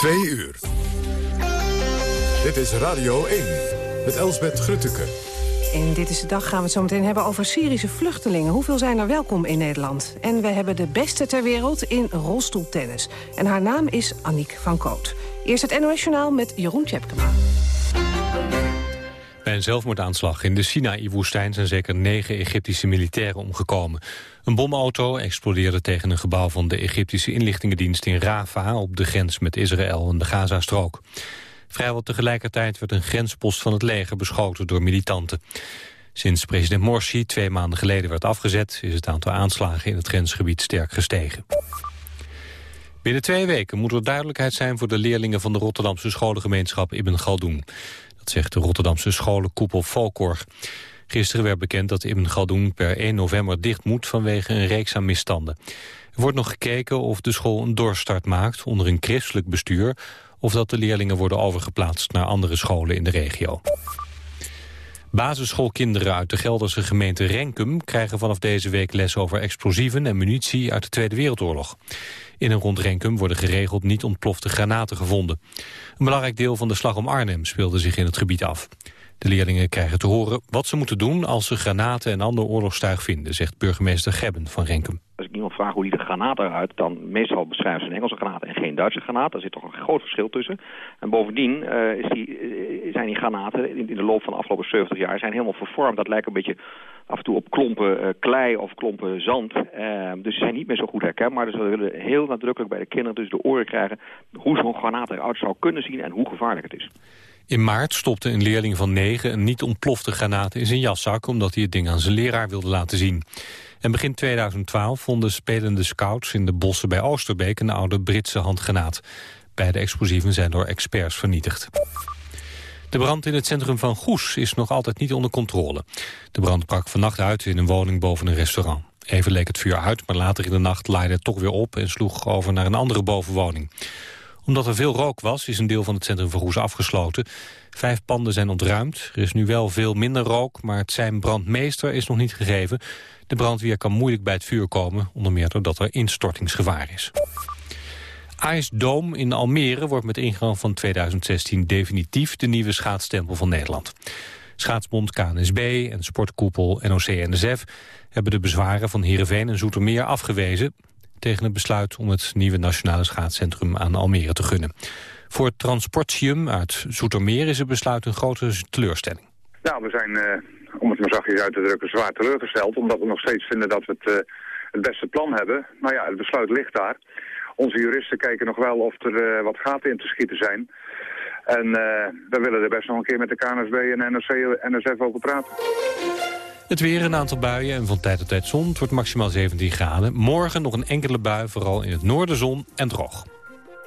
Twee uur. Dit is Radio 1 met Elsbeth Grutteke. In Dit is de Dag gaan we het zo meteen hebben over Syrische vluchtelingen. Hoeveel zijn er welkom in Nederland? En we hebben de beste ter wereld in rolstoeltennis. En haar naam is Annick van Koot. Eerst het NOS met Jeroen Tjepkema. Bij een zelfmoordaanslag in de Sinaï-woestijn zijn zeker negen Egyptische militairen omgekomen. Een bomauto explodeerde tegen een gebouw van de Egyptische inlichtingendienst in Rafah op de grens met Israël en de Gazastrook. Vrijwel tegelijkertijd werd een grenspost van het leger beschoten door militanten. Sinds president Morsi twee maanden geleden werd afgezet... is het aantal aanslagen in het grensgebied sterk gestegen. Binnen twee weken moet er duidelijkheid zijn voor de leerlingen van de Rotterdamse scholengemeenschap Ibn Galdoen. Dat zegt de Rotterdamse scholenkoepel Volkorg. Gisteren werd bekend dat Ibn Galdoen per 1 november dicht moet vanwege een reeks aan misstanden. Er wordt nog gekeken of de school een doorstart maakt onder een christelijk bestuur of dat de leerlingen worden overgeplaatst naar andere scholen in de regio. Basisschoolkinderen uit de Gelderse gemeente Renkum krijgen vanaf deze week les over explosieven en munitie uit de Tweede Wereldoorlog. In en rond Renkum worden geregeld niet ontplofte granaten gevonden. Een belangrijk deel van de slag om Arnhem speelde zich in het gebied af. De leerlingen krijgen te horen wat ze moeten doen als ze granaten en ander oorlogstuig vinden, zegt burgemeester Gebben van Renkum. Als ik iemand vraag hoe die de granaat eruit, dan meestal beschrijven ze een Engelse granaat en geen Duitse granaat. Daar zit toch een groot verschil tussen. En bovendien uh, is die, uh, zijn die granaten in, de loop van de afgelopen 70 jaar zijn helemaal vervormd. Dat lijkt een beetje af en toe op klompen uh, klei of klompen zand. dus ze zijn niet meer zo goed herkenbaar. Dus we willen heel nadrukkelijk bij de kinderen dus de oren krijgen hoe zo'n granaat eruit zou kunnen zien en hoe gevaarlijk het is. In maart stopte een leerling van negen een niet ontplofte granaat in zijn jaszak... omdat hij het ding aan zijn leraar wilde laten zien. En begin 2012 vonden spelende scouts in de bossen bij Oosterbeek... een oude Britse handgranaat. Beide explosieven zijn door experts vernietigd. De brand in het centrum van Goes is nog altijd niet onder controle. De brand brak vannacht uit in een woning boven een restaurant. Even leek het vuur uit, maar later in de nacht laaide het toch weer op... en sloeg over naar een andere bovenwoning omdat er veel rook was, is een deel van het centrum van Goes afgesloten. Vijf panden zijn ontruimd. Er is nu wel veel minder rook, maar het zijn brandmeester is nog niet gegeven. De brandweer kan moeilijk bij het vuur komen, onder meer doordat er instortingsgevaar is. Ice in Almere wordt met ingang van 2016 definitief de nieuwe schaatsstempel van Nederland. Schaatsbond KNSB en sportkoepel NOC-NSF hebben de bezwaren van Heerenveen en Zoetermeer afgewezen tegen het besluit om het nieuwe nationale schaatscentrum aan Almere te gunnen. Voor Transportium uit Zoetermeer is het besluit een grote teleurstelling. Nou, we zijn, uh, om het maar zachtjes uit te drukken, zwaar teleurgesteld. Omdat we nog steeds vinden dat we het, uh, het beste plan hebben. Maar ja, het besluit ligt daar. Onze juristen kijken nog wel of er uh, wat gaten in te schieten zijn. En we willen er best nog een keer met de KNSB en NSF over praten. Het weer, een aantal buien en van tijd tot tijd zon. Het wordt maximaal 17 graden. Morgen nog een enkele bui, vooral in het noorden zon en droog.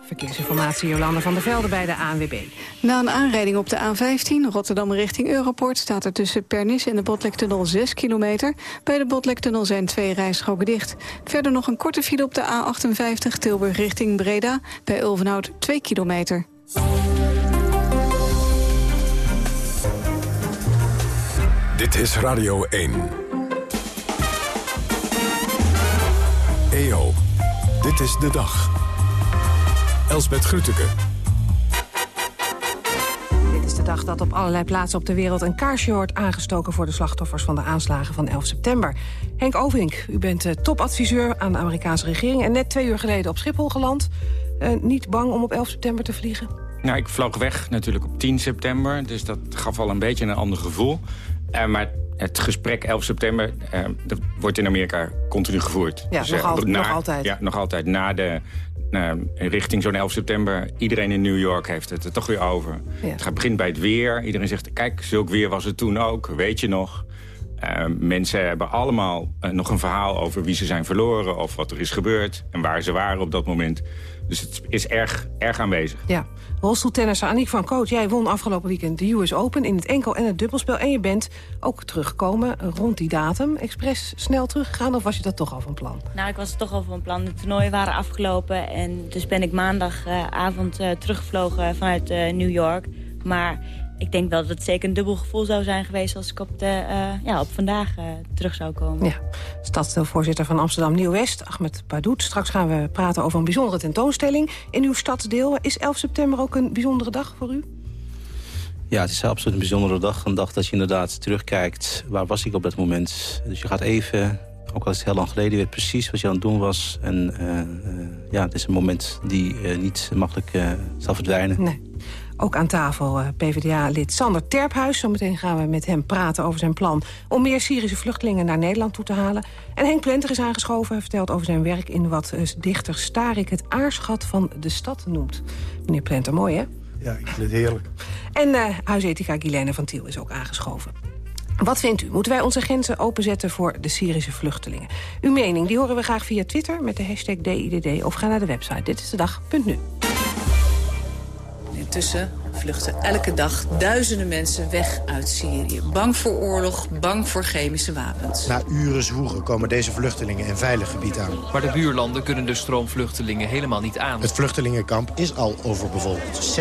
Verkeersinformatie Jolanda van der Velde bij de ANWB. Na een aanrijding op de A15 Rotterdam richting Europort... staat er tussen Pernis en de Botlektunnel 6 kilometer. Bij de Botlektunnel zijn twee rijstroken dicht. Verder nog een korte file op de A58 Tilburg richting Breda. Bij Ulvenhout 2 kilometer. Dit is Radio 1. EO, dit is de dag. Elsbeth Grütke. Dit is de dag dat op allerlei plaatsen op de wereld een kaarsje wordt aangestoken voor de slachtoffers van de aanslagen van 11 september. Henk Ovink, u bent topadviseur aan de Amerikaanse regering en net twee uur geleden op Schiphol geland. Uh, niet bang om op 11 september te vliegen? Nou, ik vloog weg natuurlijk op 10 september, dus dat gaf al een beetje een ander gevoel. Uh, maar het gesprek 11 september uh, dat wordt in Amerika continu gevoerd. Ja, dus, nog, al, na, nog, altijd. Ja, nog altijd. Na de, richting zo'n 11 september, iedereen in New York heeft het er toch weer over. Ja. Het gaat, begint bij het weer. Iedereen zegt, kijk, zulk weer was het toen ook, weet je nog. Uh, mensen hebben allemaal uh, nog een verhaal over wie ze zijn verloren... of wat er is gebeurd en waar ze waren op dat moment. Dus het is erg, erg aanwezig. Ja. Rolstoeltennisser Aniek van Koot, jij won afgelopen weekend de US Open... in het enkel en het dubbelspel. En je bent ook teruggekomen rond die datum. Expres snel teruggegaan of was je dat toch al van plan? Nou, ik was het toch al van plan. De toernooien waren afgelopen. En dus ben ik maandagavond uh, teruggevlogen vanuit New York. Maar ik denk wel dat het zeker een dubbel gevoel zou zijn geweest... als ik op, de, ja, op vandaag terug zou komen. Ja. Stadsdeelvoorzitter van Amsterdam Nieuw-West, Ahmed Badoet. Straks gaan we praten over een bijzondere tentoonstelling in uw stadsdeel. Is 11 september ook een bijzondere dag voor u? Ja, het is absoluut een bijzondere dag. Een dag dat je inderdaad terugkijkt. Waar was ik op dat moment? Dus je gaat even, ook al is het heel lang geleden... je weet precies wat je aan het doen was. En uh, uh, ja, het is een moment die uh, niet makkelijk zal verdwijnen. Nee. Ook aan tafel PvdA-lid Sander Terphuis. Zometeen gaan we met hem praten over zijn plan... om meer Syrische vluchtelingen naar Nederland toe te halen. En Henk Plenter is aangeschoven. Hij vertelt over zijn werk in wat dichter Starik... het aarschat van de stad noemt. Meneer Plenter, mooi hè? Ja, ik vind het heerlijk. En uh, huisethica Guilaine van Tiel is ook aangeschoven. Wat vindt u? Moeten wij onze grenzen openzetten voor de Syrische vluchtelingen? Uw mening die horen we graag via Twitter met de hashtag DIDD... of ga naar de website Dit is de dag.nu. Intussen vluchten elke dag duizenden mensen weg uit Syrië. Bang voor oorlog, bang voor chemische wapens. Na uren zwoegen komen deze vluchtelingen een veilig gebied aan. Maar de buurlanden kunnen de stroom vluchtelingen helemaal niet aan. Het vluchtelingenkamp is al overbevolkt.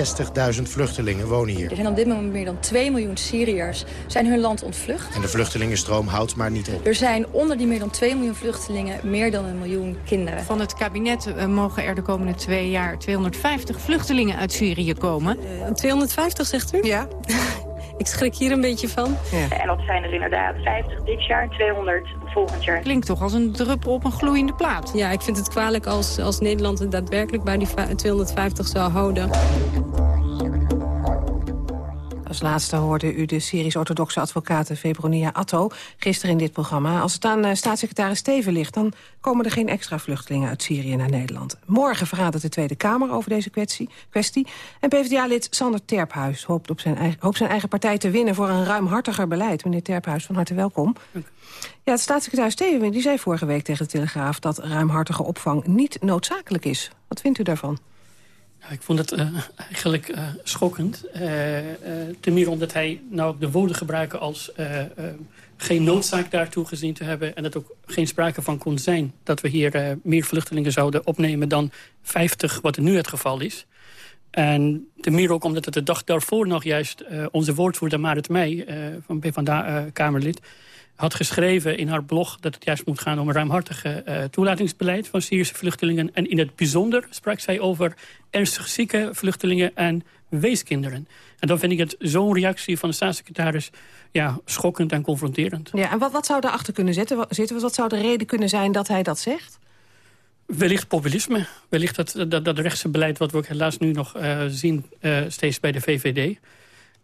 60.000 vluchtelingen wonen hier. Er zijn op dit moment meer dan 2 miljoen Syriërs zijn hun land ontvlucht. En de vluchtelingenstroom houdt maar niet op. Er zijn onder die meer dan 2 miljoen vluchtelingen meer dan een miljoen kinderen. Van het kabinet uh, mogen er de komende twee jaar 250 vluchtelingen uit Syrië komen. Uh, 250 zegt u? Ja. Ik schrik hier een beetje van. Ja. En dat zijn er inderdaad 50 dit jaar, 200 volgend jaar. Klinkt toch als een druppel op een gloeiende plaat. Ja, ik vind het kwalijk als, als Nederland het daadwerkelijk bij die 250 zou houden. Als laatste hoorde u de Syrisch-orthodoxe advocaat Febronia Atto gisteren in dit programma. Als het aan staatssecretaris Steven ligt, dan komen er geen extra vluchtelingen uit Syrië naar Nederland. Morgen vergadert de Tweede Kamer over deze kwestie. kwestie. En PvdA-lid Sander Terphuis hoopt, op zijn eigen, hoopt zijn eigen partij te winnen voor een ruimhartiger beleid. Meneer Terphuis, van harte welkom. Ja, de staatssecretaris Steven die zei vorige week tegen de Telegraaf dat ruimhartige opvang niet noodzakelijk is. Wat vindt u daarvan? Ik vond het uh, eigenlijk uh, schokkend. Uh, ten meer omdat hij nou de woorden gebruiken als geen noodzaak daartoe gezien te hebben... en dat ook geen sprake van kon zijn dat we hier meer vluchtelingen zouden opnemen... dan 50, wat er nu het geval is. En ten meer ook omdat het de dag daarvoor nog juist onze woordvoerder Marit Meij... van PvdA-Kamerlid had geschreven in haar blog dat het juist moet gaan om een ruimhartige uh, toelatingsbeleid van Syrische vluchtelingen. En in het bijzonder sprak zij over ernstig zieke vluchtelingen en weeskinderen. En dan vind ik het zo'n reactie van de staatssecretaris ja, schokkend en confronterend. Ja, en wat, wat zou daarachter kunnen zitten? zitten? Wat zou de reden kunnen zijn dat hij dat zegt? Wellicht populisme. Wellicht dat, dat, dat rechtse beleid wat we ook helaas nu nog uh, zien uh, steeds bij de VVD.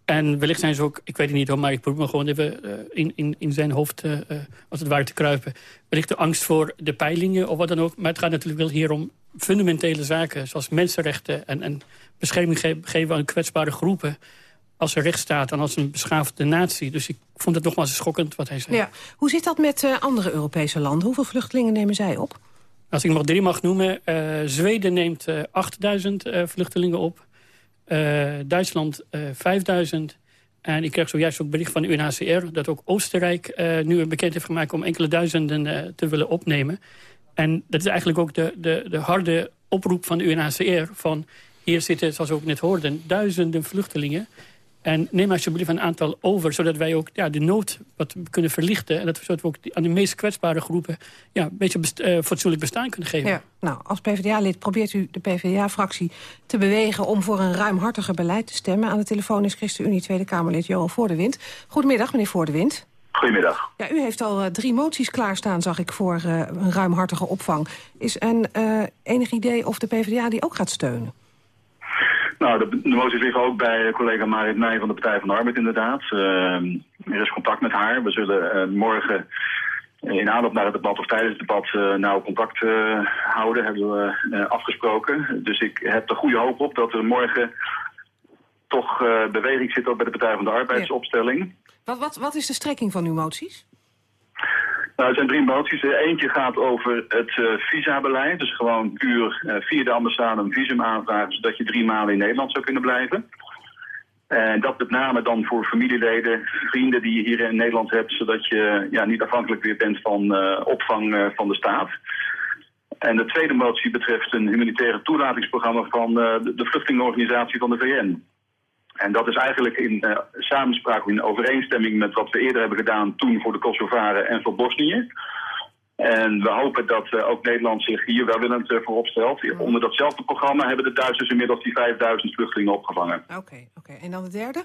En wellicht zijn ze ook, ik weet het niet hoor, maar ik probeer me gewoon even uh, in, in, in zijn hoofd uh, als het ware te kruipen. Wellicht de angst voor de peilingen of wat dan ook. Maar het gaat natuurlijk wel hier om fundamentele zaken, zoals mensenrechten en, en bescherming ge geven aan kwetsbare groepen als een rechtsstaat en als een beschaafde natie. Dus ik vond het nogmaals schokkend wat hij zei. Ja. Hoe zit dat met uh, andere Europese landen? Hoeveel vluchtelingen nemen zij op? Als ik nog drie mag noemen, Zweden neemt uh, 8000 vluchtelingen op. Uh, Duitsland uh, 5000. En ik kreeg zojuist ook bericht van UNHCR... dat ook Oostenrijk uh, nu een bekend heeft gemaakt... om enkele duizenden te willen opnemen. En dat is eigenlijk ook de, de, de harde oproep van de UNHCR... van hier zitten, zoals we ook net hoorden, duizenden vluchtelingen... En neem alsjeblieft een aantal over, zodat wij ook ja, de nood wat kunnen verlichten. En dat we, we ook aan de meest kwetsbare groepen ja, een beetje best, uh, fatsoenlijk bestaan kunnen geven. Ja, nou, als PvdA-lid probeert u de PvdA-fractie te bewegen... om voor een ruimhartiger beleid te stemmen. Aan de telefoon is ChristenUnie Tweede Kamerlid Johan Voordewind. Goedemiddag, meneer Voordewind. Goedemiddag. Ja, u heeft al uh, drie moties klaarstaan, zag ik, voor uh, een ruimhartige opvang. Is een enig idee of de PvdA die ook gaat steunen? Nou, de, de moties liggen ook bij collega Marit Meij van de Partij van de Arbeid inderdaad. Uh, er is contact met haar. We zullen uh, morgen in aanloop naar het debat of tijdens het debat uh, nou contact houden, hebben we afgesproken. Dus ik heb er goede hoop op dat er morgen toch beweging zit ook bij de Partij van de Arbeidsopstelling. Ja. Wat, wat, wat is de strekking van uw moties? Nou, zijn drie moties. Eentje gaat over het uh, visabeleid. Dus gewoon puur uh, via de ambassade een visum aanvragen... zodat je drie maanden in Nederland zou kunnen blijven. En dat met name dan voor familieleden, vrienden die je hier in Nederland hebt... zodat je ja, niet afhankelijk weer bent van opvang van de staat. En de tweede motie betreft een humanitaire toelatingsprogramma... van de vluchtelingenorganisatie van de VN. En dat is eigenlijk in uh, samenspraak, in overeenstemming met wat we eerder hebben gedaan toen voor de Kosovaren en voor Bosnië. En we hopen dat uh, ook Nederland zich hier welwillend uh, voor opstelt. Onder datzelfde programma hebben de Duitsers inmiddels die 5000 vluchtelingen opgevangen. Oké, oké. En dan de derde?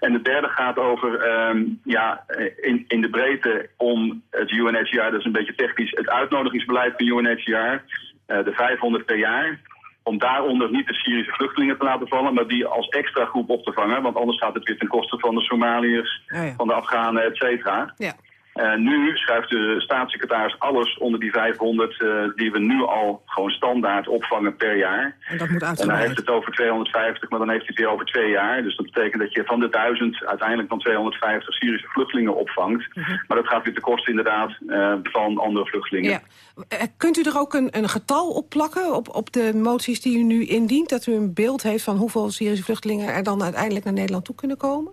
En de derde gaat over, um, ja, in, in de breedte om het UNHCR, dat is een beetje technisch, het uitnodigingsbeleid van UNHCR, uh, de 500 per jaar om daaronder niet de Syrische vluchtelingen te laten vallen, maar die als extra groep op te vangen. Want anders gaat het weer ten koste van de Somaliërs, Oh ja. van de Afghanen, et cetera. Ja. Uh, nu schuift de staatssecretaris alles onder die 500 uh, die we nu al gewoon standaard opvangen per jaar. En dat moet En dan uitgebreid. heeft het over 250, maar dan heeft hij het weer over twee jaar. Dus dat betekent dat je van de 1000 uiteindelijk dan 250 Syrische vluchtelingen opvangt. Maar dat gaat weer ten koste inderdaad uh, van andere vluchtelingen. Ja. Eh, Kunt u er ook een, een getal op plakken op, op de moties die u nu indient? Dat u een beeld heeft van hoeveel Syrische vluchtelingen er dan uiteindelijk naar Nederland toe kunnen komen?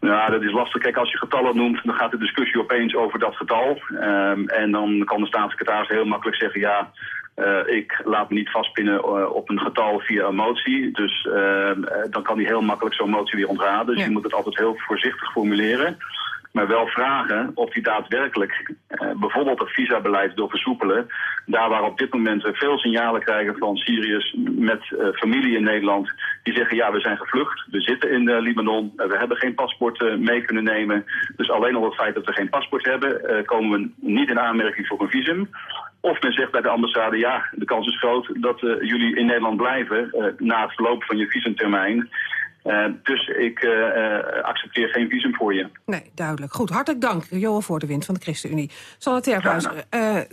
Ja, dat is lastig. Kijk, als je getallen noemt, dan gaat de discussie opeens over dat getal. Um, en dan kan de staatssecretaris heel makkelijk zeggen, ja, uh, ik laat me niet vastpinnen uh, op een getal via een motie. Dus uh, dan kan hij heel makkelijk zo'n motie weer ontraden. Dus ja. je moet het altijd heel voorzichtig formuleren. Maar wel vragen of hij daadwerkelijk bijvoorbeeld het visabeleid wil versoepelen. Daar waar op dit moment we veel signalen krijgen van Syriërs met familie in Nederland. Die zeggen ja we zijn gevlucht, we zitten in uh, Libanon, we hebben geen paspoort mee kunnen nemen. Dus alleen al het feit dat we geen paspoort hebben komen we niet in aanmerking voor een visum. Of men zegt bij de ambassade, ja, de kans is groot dat jullie in Nederland blijven na het verloop van je visumtermijn. Uh, dus ik accepteer geen visum voor je. Nee, duidelijk. Goed, hartelijk dank, Johan Voordewind van de ChristenUnie. Sanne Terphuis,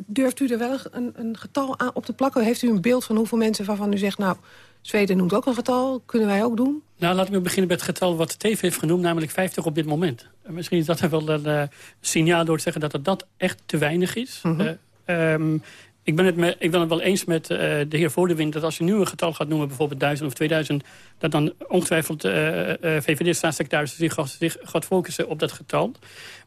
durft u er wel een, een getal aan op te plakken? Heeft u een beeld van hoeveel mensen waarvan u zegt... nou, Zweden noemt ook een getal, kunnen wij ook doen? Nou, laten we beginnen met het getal wat de TV heeft genoemd, namelijk 50 op dit moment. Misschien is dat wel een uh, signaal door te zeggen dat het dat echt te weinig is. Mm -hmm. uh, um, ik, ben het me, ik ben het wel eens met uh, de heer Voordewind... dat als je nu een getal gaat noemen, bijvoorbeeld 1000 of 2000... dat dan ongetwijfeld uh, uh, VVD-staatssecretaris zich, zich gaat focussen op dat getal.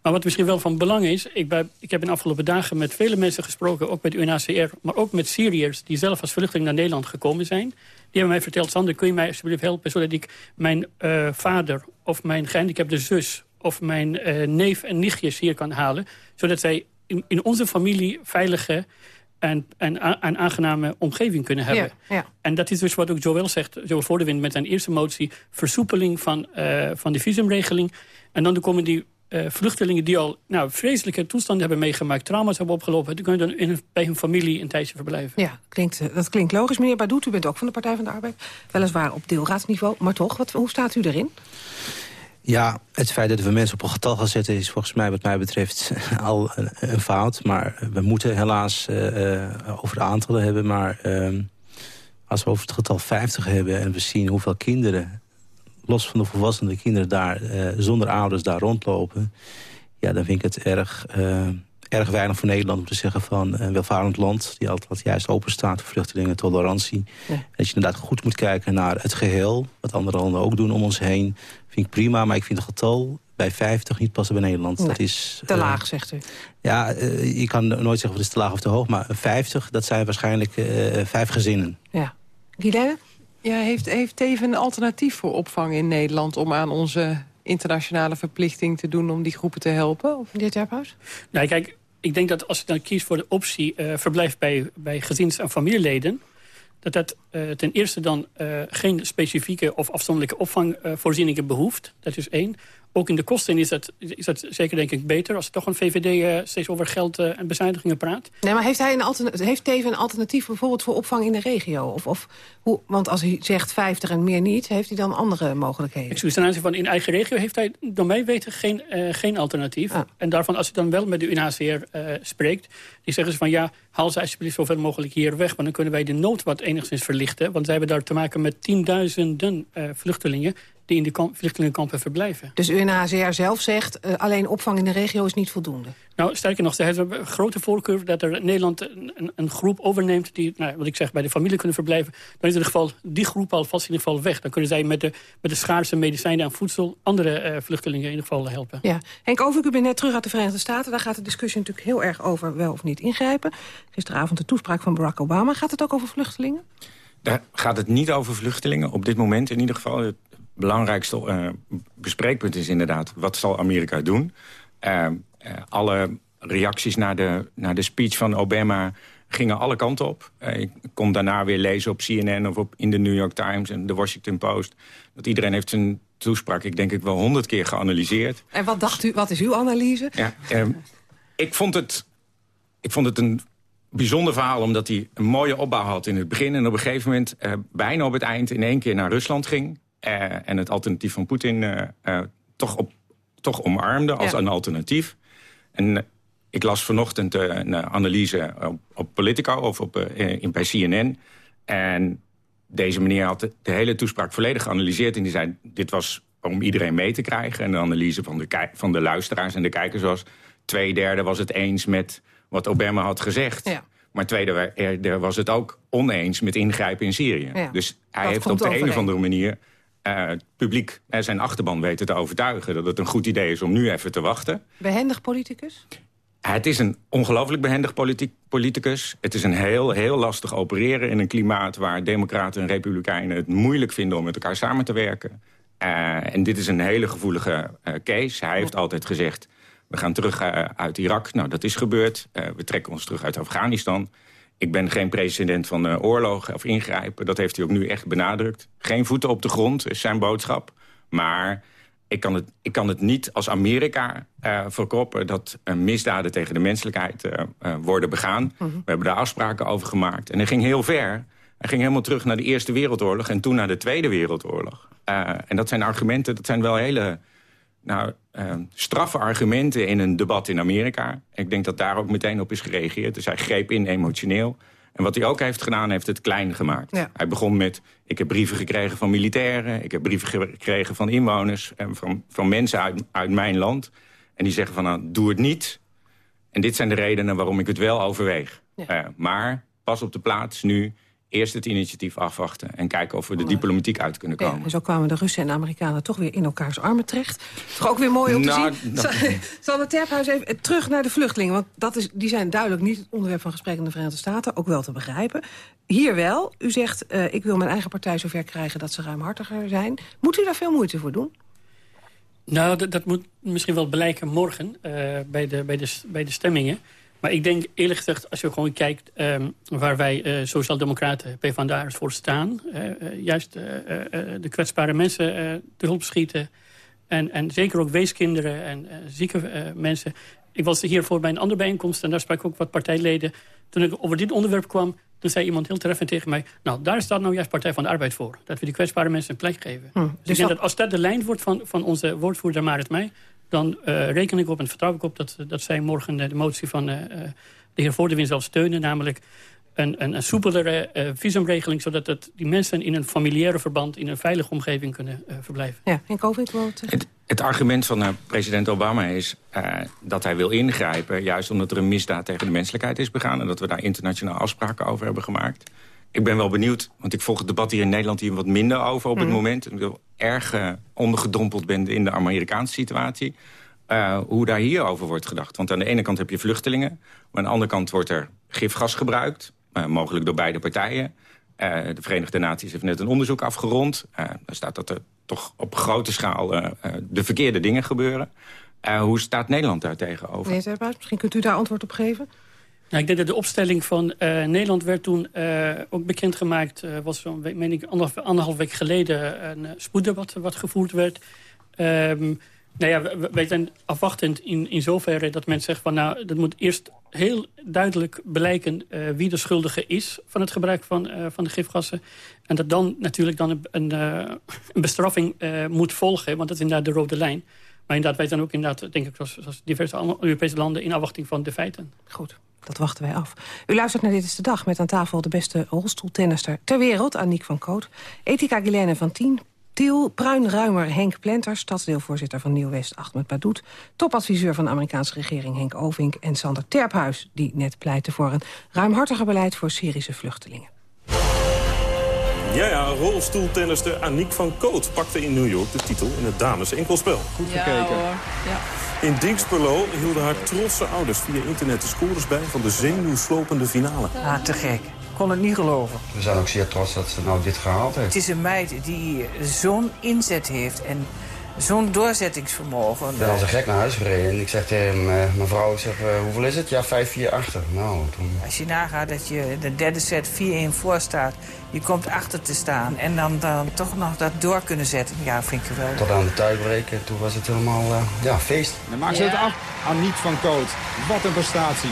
Maar wat misschien wel van belang is... Ik, ik heb in de afgelopen dagen met vele mensen gesproken... ook met UNHCR, maar ook met Syriërs... die zelf als vluchteling naar Nederland gekomen zijn. Die hebben mij verteld, Sander, kun je mij alsjeblieft helpen... zodat ik mijn vader of mijn gehandicapte zus... of mijn neef en nichtjes hier kan halen... zodat zij in, in onze familie veilige en, en, en aangename omgeving kunnen hebben. Ja, ja. En dat is dus wat ook Joël zegt, Joël Voordewind met zijn eerste motie... versoepeling van, uh, van de visumregeling. En dan komen die uh, vluchtelingen die al nou, vreselijke toestanden hebben meegemaakt... trauma's hebben opgelopen, die kunnen dan in, bij hun familie een tijdje verblijven. Ja, klinkt, dat klinkt logisch. Meneer Badoet, u bent ook van de Partij van de Arbeid. Weliswaar op deelraadsniveau, maar toch, wat, hoe staat u erin? Ja, het feit dat we mensen op een getal gaan zetten... is volgens mij wat mij betreft al een, een fout. Maar we moeten helaas uh, uh, over de aantallen hebben. Maar uh, als we over het getal 50 hebben... en we zien hoeveel kinderen, los van de volwassenen kinderen... daar zonder ouders daar rondlopen... ja, dan vind ik het erg, erg weinig voor Nederland om te zeggen van... een welvarend land die altijd juist open staat voor vluchtelingen, tolerantie. Ja. Dat je inderdaad goed moet kijken naar het geheel... wat andere landen ook doen om ons heen vind ik prima, maar ik vind het getal bij 50 niet passen bij Nederland. Nee, dat is, te uh, laag, zegt u. Ja, uh, je kan nooit zeggen of het is te laag of te hoog... maar 50, dat zijn waarschijnlijk uh, vijf gezinnen. Ja. Guilaine? Ja, heeft, heeft even een alternatief voor opvang in Nederland... om aan onze internationale verplichting te doen om die groepen te helpen? Of dit Terphuis? Nou, kijk, ik denk dat als je dan kiest voor de optie... verblijf bij, bij gezins- en familieleden dat dat uh, ten eerste dan uh, geen specifieke of afzonderlijke opvangvoorzieningen uh, behoeft. Dat is één. Ook in de kosten is dat, is dat zeker denk ik beter... als er toch een VVD steeds over geld en bezuinigingen praat. Nee, maar heeft, hij een heeft Teven een alternatief bijvoorbeeld voor opvang in de regio? Of, of hoe, want als hij zegt 50 en meer niet, heeft hij dan andere mogelijkheden? Ik ten aanzien van in eigen regio heeft hij, door mij weten, geen, geen alternatief. Ah. En daarvan, als hij dan wel met de UNHCR spreekt... die zeggen ze van ja, haal ze alsjeblieft zoveel mogelijk hier weg... want dan kunnen wij de nood wat enigszins verlichten. Want zij hebben daar te maken met tienduizenden vluchtelingen die in de kamp, vluchtelingenkampen verblijven. Dus UNHCR zelf zegt, uh, alleen opvang in de regio is niet voldoende? Nou, sterker nog, ze hebben een grote voorkeur dat er Nederland een, een groep overneemt... die, nou, wat ik zeg, bij de familie kunnen verblijven. Dan is in ieder geval die groep al vast in ieder geval weg. Dan kunnen zij met de, met de schaarse medicijnen en voedsel... andere uh, vluchtelingen in ieder geval helpen. Ja. Henk Over, u bent net terug uit de Verenigde Staten. Daar gaat de discussie natuurlijk heel erg over wel of niet ingrijpen. Gisteravond de toespraak van Barack Obama. Gaat het ook over vluchtelingen? Daar gaat het niet over vluchtelingen, op dit moment in ieder geval. Het belangrijkste uh, bespreekpunt is inderdaad... wat zal Amerika doen? Uh, alle reacties naar de, naar de speech van Obama gingen alle kanten op. ik kon daarna weer lezen op CNN of op, in de New York Times en de Washington Post... dat iedereen heeft zijn toespraak, ik denk ik wel honderd keer geanalyseerd. En wat dacht u, wat is uw analyse? Ja, ehm, ik, vond het, ik vond het een bijzonder verhaal... omdat hij een mooie opbouw had in het begin... en op een gegeven moment bijna op het eind in één keer naar Rusland ging... Uh, en het alternatief van Poetin uh, toch, op, toch omarmde als een alternatief. En ik las vanochtend een analyse op, op Politico of op, in, bij CNN... En deze meneer had de, hele toespraak volledig geanalyseerd... en die zei, dit was om iedereen mee te krijgen. En de analyse van de, van de luisteraars en de kijkers was... twee derde was het eens met wat Obama had gezegd. Ja. Maar twee derde was het ook oneens met ingrijpen in Syrië. Dus hij heeft op de een of andere manier... Uh, het publiek en zijn achterban weten te overtuigen... dat het een goed idee is om nu even te wachten. Behendig politicus? Het is een ongelooflijk behendig politicus. Het is een heel, heel lastig opereren in een klimaat... waar democraten en republikeinen het moeilijk vinden om met elkaar samen te werken. Uh, en dit is een hele gevoelige uh, case. Hij heeft altijd gezegd, we gaan terug uit Irak. Nou, dat is gebeurd. we trekken ons terug uit Afghanistan. Ik ben geen president van oorlog of ingrijpen. Dat heeft hij ook nu echt benadrukt. Geen voeten op de grond is zijn boodschap. Maar ik kan, het, ik kan het niet als Amerika uh, verkoppen... dat uh, misdaden tegen de menselijkheid uh, worden begaan. Mhm. We hebben daar afspraken over gemaakt. En hij ging heel ver. Hij ging helemaal terug naar de Eerste Wereldoorlog... en toen naar de Tweede Wereldoorlog. en dat zijn argumenten, dat zijn wel hele nou, straffe argumenten... in een debat in Amerika. Ik denk dat daar ook meteen op is gereageerd. Dus hij greep in emotioneel. En wat hij ook heeft gedaan, heeft het klein gemaakt. Hij begon met, ik heb brieven gekregen van militairen... ik heb brieven gekregen van inwoners... en van, van mensen uit, uit mijn land. En die zeggen van, nou, doe het niet. En dit zijn de redenen waarom ik het wel overweeg. Uh, maar pas op de plaats nu eerst het initiatief afwachten... en kijken of we de diplomatiek uit kunnen komen. Ja, en zo kwamen de Russen en de Amerikanen toch weer in elkaars armen terecht. Toch ook weer mooi om te nou, zien. Zal het Terphuis even terug naar de vluchtelingen? Want dat is, die zijn duidelijk niet het onderwerp van gesprek in de Verenigde Staten. Ook wel te begrijpen. Hier wel. U zegt, uh, ik wil mijn eigen partij zover krijgen dat ze ruimhartiger zijn. Moet u daar veel moeite voor doen? Nou, dat, moet misschien wel blijken morgen uh, bij, de, bij, de, bij de stemmingen. Maar ik denk eerlijk gezegd, als je gewoon kijkt... Um, waar wij uh, Sociaaldemocraten, PvdA'ers voor staan... Uh, juist de kwetsbare mensen te hulp schieten... En, en zeker ook weeskinderen en zieke mensen. Ik was hier voor bij een andere bijeenkomst... en daar sprak ook wat partijleden. Toen ik over dit onderwerp kwam... toen zei iemand heel treffend tegen mij... nou, daar staat nou juist Partij van de Arbeid voor. Dat we die kwetsbare mensen een plek geven. Hm, dus, dus ik denk dat als dat de lijn wordt van, van onze woordvoerder Marit Meij dan uh, reken ik op en vertrouw ik op dat, dat zij morgen de motie van uh, de heer Voordewind zal steunen. Namelijk een, een, een soepelere uh, visumregeling... zodat het, die mensen in een familiaire verband... in een veilige omgeving kunnen verblijven. Ja, en COVID wil het, het argument van president Obama is dat hij wil ingrijpen... juist omdat er een misdaad tegen de menselijkheid is begaan... en dat we daar internationaal afspraken over hebben gemaakt. Ik ben wel benieuwd, want ik volg het debat hier in Nederland... hier wat minder over op het mhm. moment. Ik wil erg uh, ondergedompeld ben in de Amerikaanse situatie. Uh, hoe daar hier over wordt gedacht. Want aan de ene kant heb je vluchtelingen... maar aan de andere kant wordt er gifgas gebruikt. Uh, mogelijk door beide partijen. de Verenigde Naties heeft net een onderzoek afgerond. daar staat dat er toch op grote schaal de verkeerde dingen gebeuren. hoe staat Nederland daar tegenover? Meneer misschien kunt u daar antwoord op geven? Nou, ik denk dat de opstelling van uh, Nederland werd toen uh, ook bekendgemaakt. Uh, was zo'n meen ik, anderhalf, anderhalf, week geleden een spoeddebat wat gevoerd werd. Um, nou ja, wij zijn afwachtend in, in zoverre dat men zegt van nou, dat moet eerst heel duidelijk blijken wie de schuldige is van het gebruik van, van de gifgassen. En dat dan natuurlijk dan een, een bestraffing moet volgen, want dat is inderdaad de rode lijn. Maar inderdaad, wij zijn ook inderdaad, denk ik, zoals, diverse Europese landen in afwachting van de feiten. Goed. Dat wachten wij af. U luistert naar Dit is de Dag met aan tafel de beste rolstoeltennister ter wereld, Aniek van Koot. Ethica Guilaine van Tien, Tiel, Pruinruimer Henk Plenter... stadsdeelvoorzitter van Nieuw-West Ahmed Badoet... topadviseur van de Amerikaanse regering Henk Ovink... en Sander Terphuis, die net pleitte voor een ruimhartiger beleid... voor Syrische vluchtelingen. Ja, ja, rolstoeltennister Aniek van Koot pakte in New York de titel in het dames enkelspel. Goed gekeken. Ja, in Dinxperlo hielden haar trotse ouders via internet de scores bij van de zenuwslopende finale. Ah, te gek. kon het niet geloven. We zijn ook zeer trots dat ze nou dit gehaald heeft. Het is een meid die zo'n inzet heeft en zo'n doorzettingsvermogen. Ik ben als een gek naar huis gereden. En ik zeg tegen mijn vrouw, ik zeg, uh, hoeveel is het? Ja, 5-4 achter. Nou, toen... Als je nagaat dat je in de derde set 4-1 voor staat... je komt achter te staan en dan, dan toch nog dat door kunnen zetten. Ja, vind ik geweldig. Tot aan de tiebreak en toen was het helemaal uh, ja, feest. Dan maakt ze het af. Aniek van Koot. Wat een prestatie.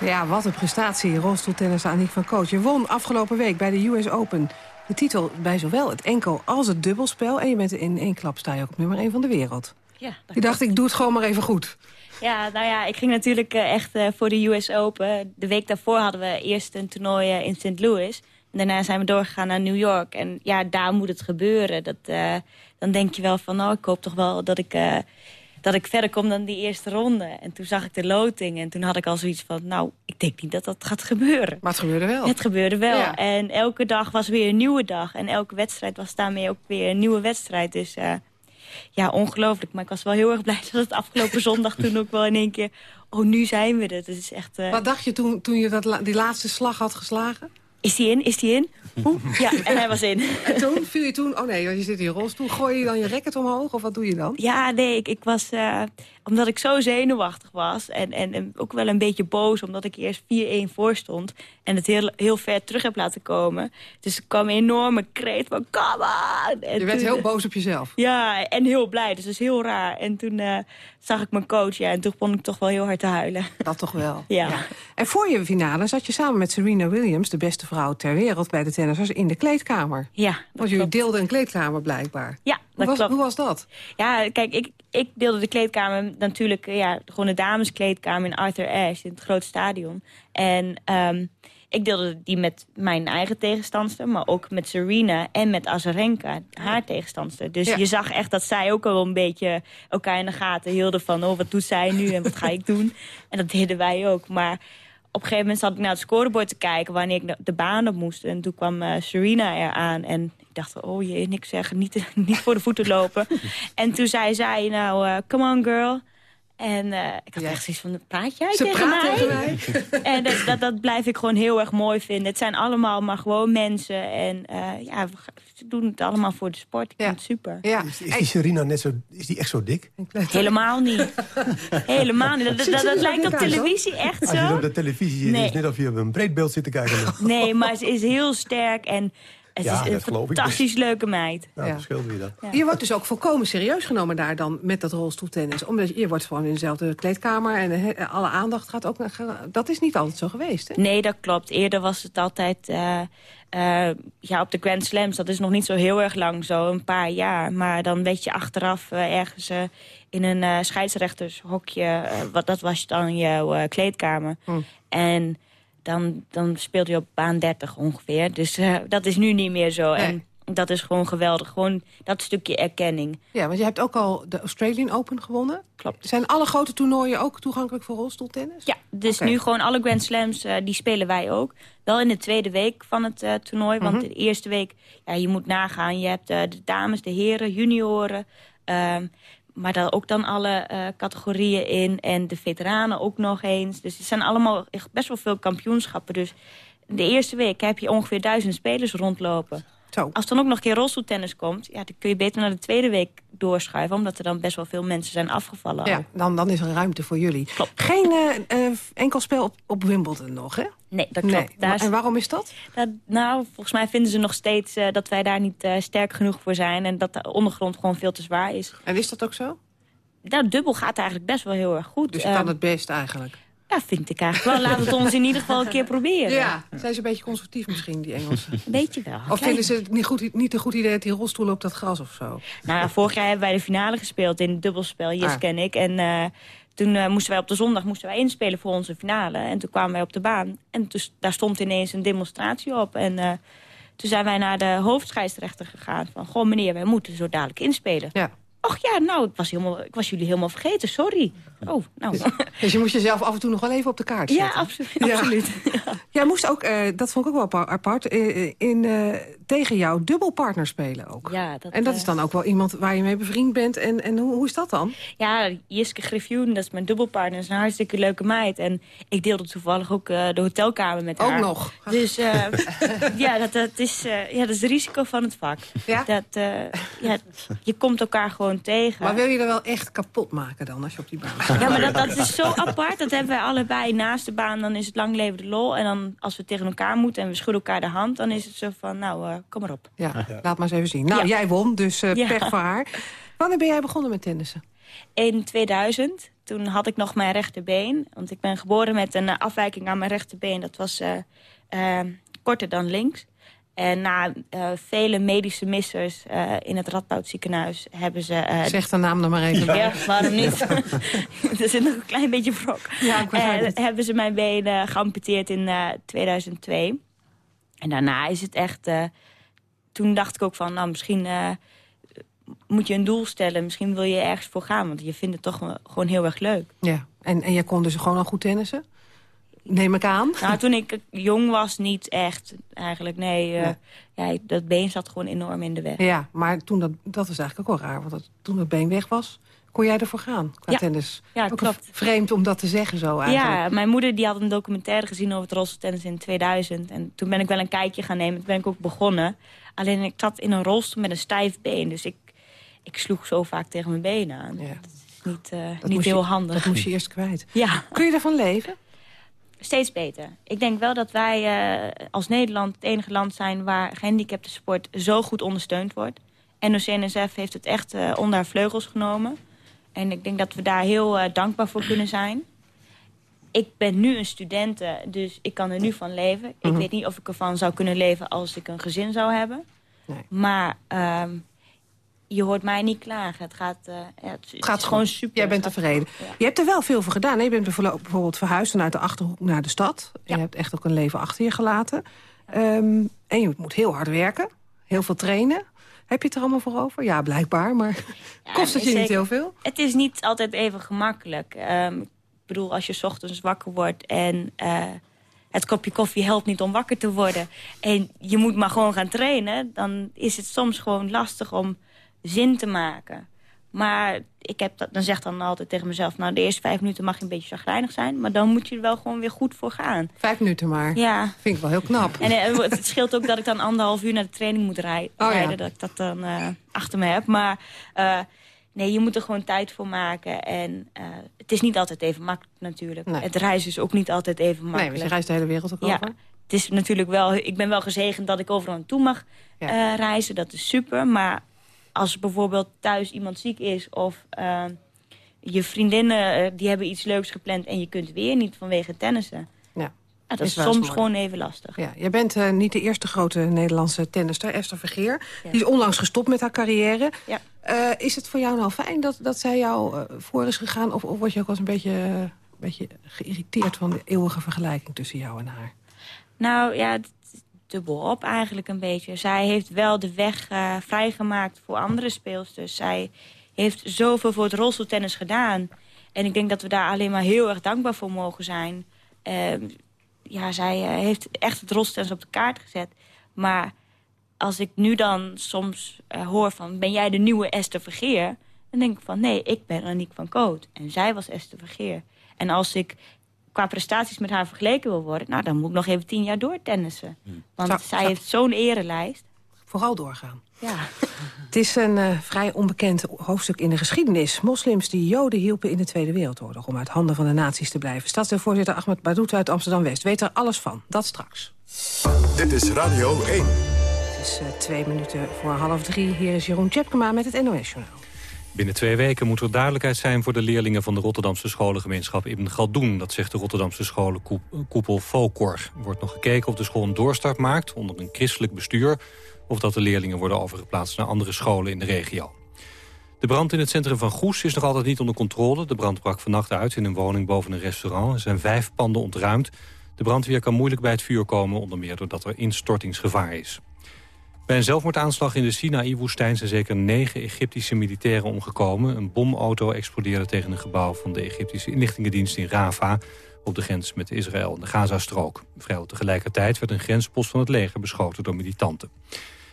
Ja, wat een prestatie. Rolstoeltennis Aniek van Koot. Je won afgelopen week bij de US Open de titel bij zowel het enkel als het dubbelspel. En je bent in één klap sta je ook op nummer 1 van de wereld. Ja, je dacht, ik doe het gewoon maar even goed. Ja, nou ja, ik ging natuurlijk uh, echt uh, voor de US Open. De week daarvoor hadden we eerst een toernooi uh, in St. Louis. En daarna zijn we doorgegaan naar New York. En ja, daar moet het gebeuren. Dat, dan denk je wel van, nou, ik hoop toch wel dat ik dat ik verder kom dan die eerste ronde. En toen zag ik de loting en toen had ik al zoiets van... nou, ik denk niet dat dat gaat gebeuren. Maar het gebeurde wel. Het gebeurde wel. En elke dag was weer een nieuwe dag. En elke wedstrijd was daarmee ook weer een nieuwe wedstrijd. Dus uh, ja, ongelooflijk. Maar ik was wel heel erg blij dat het afgelopen zondag toen ook wel in één keer... oh, nu zijn we er. Het is echt, uh... Wat dacht je toen, toen je dat, die laatste slag had geslagen? Is die in? Is die in? Ja, en hij was in. En toen viel je toen... Oh nee, je zit in je rolstoel. Gooi je dan je racket omhoog of wat doe je dan? Ja, nee, ik, ik was... Uh, omdat ik zo zenuwachtig was en, en, en, ook wel een beetje boos... omdat ik eerst 4-1 voor stond en het heel, heel ver terug heb laten komen. Dus er kwam een enorme kreet van, come on! En je werd heel boos op jezelf? Ja, en heel blij. Dus dat is heel raar. En toen uh, zag ik mijn coach ja, en toen begon ik toch wel heel hard te huilen. Dat toch wel? Ja. ja. En voor je finale zat je samen met Serena Williams... de beste vrouw ter wereld bij de tennissers in de kleedkamer. Ja, Want jullie deelden een kleedkamer blijkbaar. Ja, hoe was, hoe was dat? Ja, kijk, ik, ik deelde de kleedkamer natuurlijk... Ja, gewoon de dameskleedkamer in Arthur Ashe, in het grote stadion. En um, ik deelde die met mijn eigen tegenstandster... maar ook met Serena en met Azarenka, haar tegenstandster. Dus je zag echt dat zij ook al een beetje elkaar in de gaten hielden... van, oh, wat doet zij nu en wat ga ik doen? En dat deden wij ook, maar op een gegeven moment zat ik naar het scorebord te kijken... wanneer ik de baan op moest. En toen kwam uh, Serena eraan. En ik dacht, oh jee, niks zeggen, niet, niet voor de voeten lopen. en toen zei zij, nou, uh, come on girl... En uh, ik had ja. echt zoiets van, praat jij Ze tegen mij? Tegen mij. en dat, dat, dat, blijf ik gewoon heel erg mooi vinden. Het zijn allemaal maar gewoon mensen. En uh, ja, ze doen het allemaal voor de sport. Ik ja. vind het super. Ja. Is, is die Serena net zo, is die echt zo dik? Helemaal niet. Helemaal niet. Dat, dat, dat lijkt op televisie echt zo. Als je op de televisie ziet, nee. is het net of je op een breedbeeld zit te kijken. nee, maar ze is heel sterk en... Het ja, is een fantastisch dus. leuke meid. Nou, ja. weer dat. Ja. Je wordt dus ook volkomen serieus genomen daar dan met dat rolstoeltennis. Omdat je wordt gewoon in dezelfde kleedkamer en alle aandacht gaat ook naar... Dat is niet altijd zo geweest, hè? Nee, dat klopt. Eerder was het altijd... Uh, uh, ja, op de Grand Slams, dat is nog niet zo heel erg lang zo, een paar jaar. Maar dan weet je achteraf uh, ergens in een scheidsrechtershokje... wat, dat was dan jouw kleedkamer. Hm. En dan, dan speelt hij op baan 30 ongeveer. Dus uh, dat is nu niet meer zo. Nee. En dat is gewoon geweldig. Gewoon dat stukje erkenning. Ja, want je hebt ook al de Australian Open gewonnen. Klopt. Zijn alle grote toernooien ook toegankelijk voor rolstoeltennis? Ja, dus okay. nu gewoon alle Grand Slams, uh, die spelen wij ook. Wel in de tweede week van het uh, toernooi. Want Mhm. de eerste week, ja, je moet nagaan. Je hebt de dames, de heren, junioren... Um, maar daar ook dan alle uh, categorieën in. En de veteranen ook nog eens. Dus het zijn allemaal echt best wel veel kampioenschappen. Dus de eerste week heb je ongeveer duizend spelers rondlopen. Zo. Als dan ook nog een keer rolstoeltennis komt... Ja, dan kun je beter naar de tweede week doorschuiven... omdat er dan best wel veel mensen zijn afgevallen. Ja, dan, dan is er ruimte voor jullie. Klopt. Geen uh, uh, enkel spel op, op Wimbledon nog, hè? Nee, dat klopt. Nee. Daar en waarom is dat? dat? Nou, volgens mij vinden ze nog steeds uh, dat wij daar niet sterk genoeg voor zijn... en dat de ondergrond gewoon veel te zwaar is. En is dat ook zo? Nou, dubbel gaat eigenlijk best wel heel erg goed. Dus je kan het best eigenlijk? Ja, vind ik eigenlijk wel. Laat het ons in ieder geval een keer proberen. Ja, zijn ze een beetje conservatief misschien, die Engelsen? Een beetje wel. Of vinden ze het niet, goed, niet een goed idee dat die rolstoel op dat gras of zo? Nou ja, vorig jaar hebben wij de finale gespeeld in het dubbelspel, Jiske ah. en ik. En uh, toen uh, moesten wij op de zondag moesten wij inspelen voor onze finale. En toen kwamen wij op de baan. En dus, daar stond ineens een demonstratie op. En uh, toen zijn wij naar de hoofdscheidsrechter gegaan. Van, goh meneer, wij moeten zo dadelijk inspelen. Ja. Och ja, nou, ik was, helemaal, ik was jullie helemaal vergeten, sorry. Oh, nou. Dus je moest jezelf af en toe nog wel even op de kaart zetten. Ja, absoluut. absoluut. Jij moest ook, uh, dat vond ik ook wel apart, uh, in, uh, tegen jouw dubbelpartner spelen ook. Ja, dat, en dat is dan ook wel iemand waar je mee bevriend bent. En, en hoe, hoe is dat dan? Ja, Jiske Griffioen, dat is mijn dubbelpartner. Is een hartstikke leuke meid. En ik deelde toevallig ook de hotelkamer met ook haar. Ook nog? Dus ja, dat, dat, is, ja, dat is het risico van het vak. Ja? Dat, ja, je komt elkaar gewoon tegen. Maar wil je er wel echt kapot maken dan, als je op die baan staat? Ja, maar dat, dat is zo apart. Dat hebben wij allebei naast de baan. Dan is het lang leven de lol. En dan als we tegen elkaar moeten en we schudden elkaar de hand... dan is het zo van, nou, uh, kom maar op. Ja, ja, laat maar eens even zien. Nou, ja. jij won, dus uh, ja. pech voor haar. Wanneer ben jij begonnen met tennissen? In 2000. Toen had ik nog mijn rechterbeen. Want ik ben geboren met een afwijking aan mijn rechterbeen. Dat was uh, korter dan links. En na uh, vele medische missers uh, in het Radboud ziekenhuis hebben ze... Uh, zeg de naam dan maar even. Ja, waarom niet? er zit nog een klein beetje wrok. Ja, hebben ze mijn been geamputeerd in 2002. En daarna is het echt... toen dacht ik ook van, nou misschien moet je een doel stellen. Misschien wil je ergens voor gaan, want je vindt het toch gewoon heel erg leuk. Ja, en, en jij kon dus gewoon al goed tennissen? Neem ik aan. Nou, toen ik jong was, niet echt eigenlijk. Nee, uh, ja. dat been zat gewoon enorm in de weg. Ja, maar toen dat, dat was eigenlijk ook wel raar. Want dat, toen het been weg was, kon jij ervoor gaan qua ja. tennis. Ja, ook klopt. Vreemd om dat te zeggen zo eigenlijk. Ja, mijn moeder die had een documentaire gezien over het rolstoeltennis in 2000. En toen ben ik wel een kijkje gaan nemen. Toen ben ik ook begonnen. Alleen ik zat in een rolstoel met een stijf been. Dus ik, ik sloeg zo vaak tegen mijn benen aan. Ja. Dat is niet, uh, niet heel je, handig. Dat moest je eerst kwijt. Ja. Kun je ervan leven? Steeds beter. Ik denk wel dat wij uh, als Nederland het enige land zijn... waar gehandicapte sport zo goed ondersteund wordt. NOC-NSF heeft het echt uh, onder haar vleugels genomen. En ik denk dat we daar heel uh, dankbaar voor kunnen zijn. Ik ben nu een studente, dus ik kan er nu van leven. Ik Mhm. weet niet of ik ervan zou kunnen leven als ik een gezin zou hebben. Nee. Maar um, je hoort mij niet klagen. Het gaat, uh, ja, het, het gaat gewoon super. Jij bent tevreden. ja. Je hebt er wel veel voor gedaan. Hè? Je bent bijvoorbeeld verhuisd vanuit de Achterhoek naar de stad. Je hebt echt ook een leven achter je gelaten. Um, en je moet heel hard werken. Heel veel trainen. Heb je het er allemaal voor over? Ja, blijkbaar. Maar kost het je niet heel veel? Het is niet altijd even gemakkelijk. Um, ik bedoel, als je 's ochtends wakker wordt en... Uh, het kopje koffie helpt niet om wakker te worden... en je moet maar gewoon gaan trainen... dan is het soms gewoon lastig om zin te maken. Maar ik heb dat, dan zeg dan altijd tegen mezelf... nou, de eerste vijf minuten mag je een beetje chagrijnig zijn... maar dan moet je er wel gewoon weer goed voor gaan. Vijf minuten maar. Ja. Vind ik wel heel knap. En uh, het scheelt ook dat ik dan anderhalf uur naar de training moet rij Oh, ja. rijden... dat ik dat dan uh, achter me heb. Maar uh, nee, je moet er gewoon tijd voor maken. En uh, het is niet altijd even makkelijk natuurlijk. Nee. Het reizen is ook niet altijd even Nee, makkelijk. want je reist de hele wereld ook ja. over. Het is natuurlijk wel, ik ben wel gezegend dat ik overal naartoe mag Ja. reizen. Dat is super. Maar als bijvoorbeeld thuis iemand ziek is... of uh, je vriendinnen uh, die hebben iets leuks gepland... en je kunt weer niet vanwege tennissen... Ja. dat Is soms gewoon even lastig. Ja, jij bent uh, niet de eerste grote Nederlandse tennister, Esther Vergeer. Ja. Die is onlangs gestopt met haar carrière. Ja. Uh, is het voor jou nou fijn dat, dat zij jou uh, voor is gegaan? Of, of word je ook wel eens een beetje, een beetje geïrriteerd van de eeuwige vergelijking tussen jou en haar? Nou ja, het dubbel op eigenlijk een beetje. Zij heeft wel de weg uh, vrijgemaakt voor andere speelsters. Zij heeft zoveel voor het rolstoeltennis gedaan. En ik denk dat we daar alleen maar heel erg dankbaar voor mogen zijn. Uh, ja, zij uh, heeft echt het rolstoeltennis op de kaart gezet. Maar als ik nu dan soms uh, hoor van... ben jij de nieuwe Esther Vergeer? Dan denk ik van nee, ik ben Aniek van Koot. En zij was Esther Vergeer. En als ik qua prestaties met haar vergeleken wil worden... nou, dan moet ik nog even tien jaar doortennissen. Hmm. Want Zou- zij zou- heeft zo'n erenlijst. Vooral doorgaan. Ja. Het is een uh, vrij onbekend hoofdstuk in de geschiedenis. Moslims die Joden hielpen in de Tweede Wereldoorlog... om uit handen van de nazi's te blijven. Stadsdeelvoorzitter Ahmed Badoet uit Amsterdam-West weet er alles van. Dat straks. Dit is Radio 1. Het is uh, twee minuten voor half drie. Hier is Jeroen Tjepkema met het NOS-journaal. Binnen twee weken moet er duidelijkheid zijn voor de leerlingen van de Rotterdamse scholengemeenschap Ibn Galdoen. Dat zegt de Rotterdamse scholenkoepel Focor. Er wordt nog gekeken of de school een doorstart maakt onder een christelijk bestuur... of dat de leerlingen worden overgeplaatst naar andere scholen in de regio. De brand in het centrum van Goes is nog altijd niet onder controle. De brand brak vannacht uit in een woning boven een restaurant. Er zijn vijf panden ontruimd. De brandweer kan moeilijk bij het vuur komen, onder meer doordat er instortingsgevaar is. Bij een zelfmoordaanslag in de Sinaï-woestijn zijn zeker negen Egyptische militairen omgekomen. Een bomauto explodeerde tegen een gebouw van de Egyptische inlichtingendienst in Rafah op de grens met Israël, de Gazastrook. Vrijwel tegelijkertijd werd een grenspost van het leger beschoten door militanten.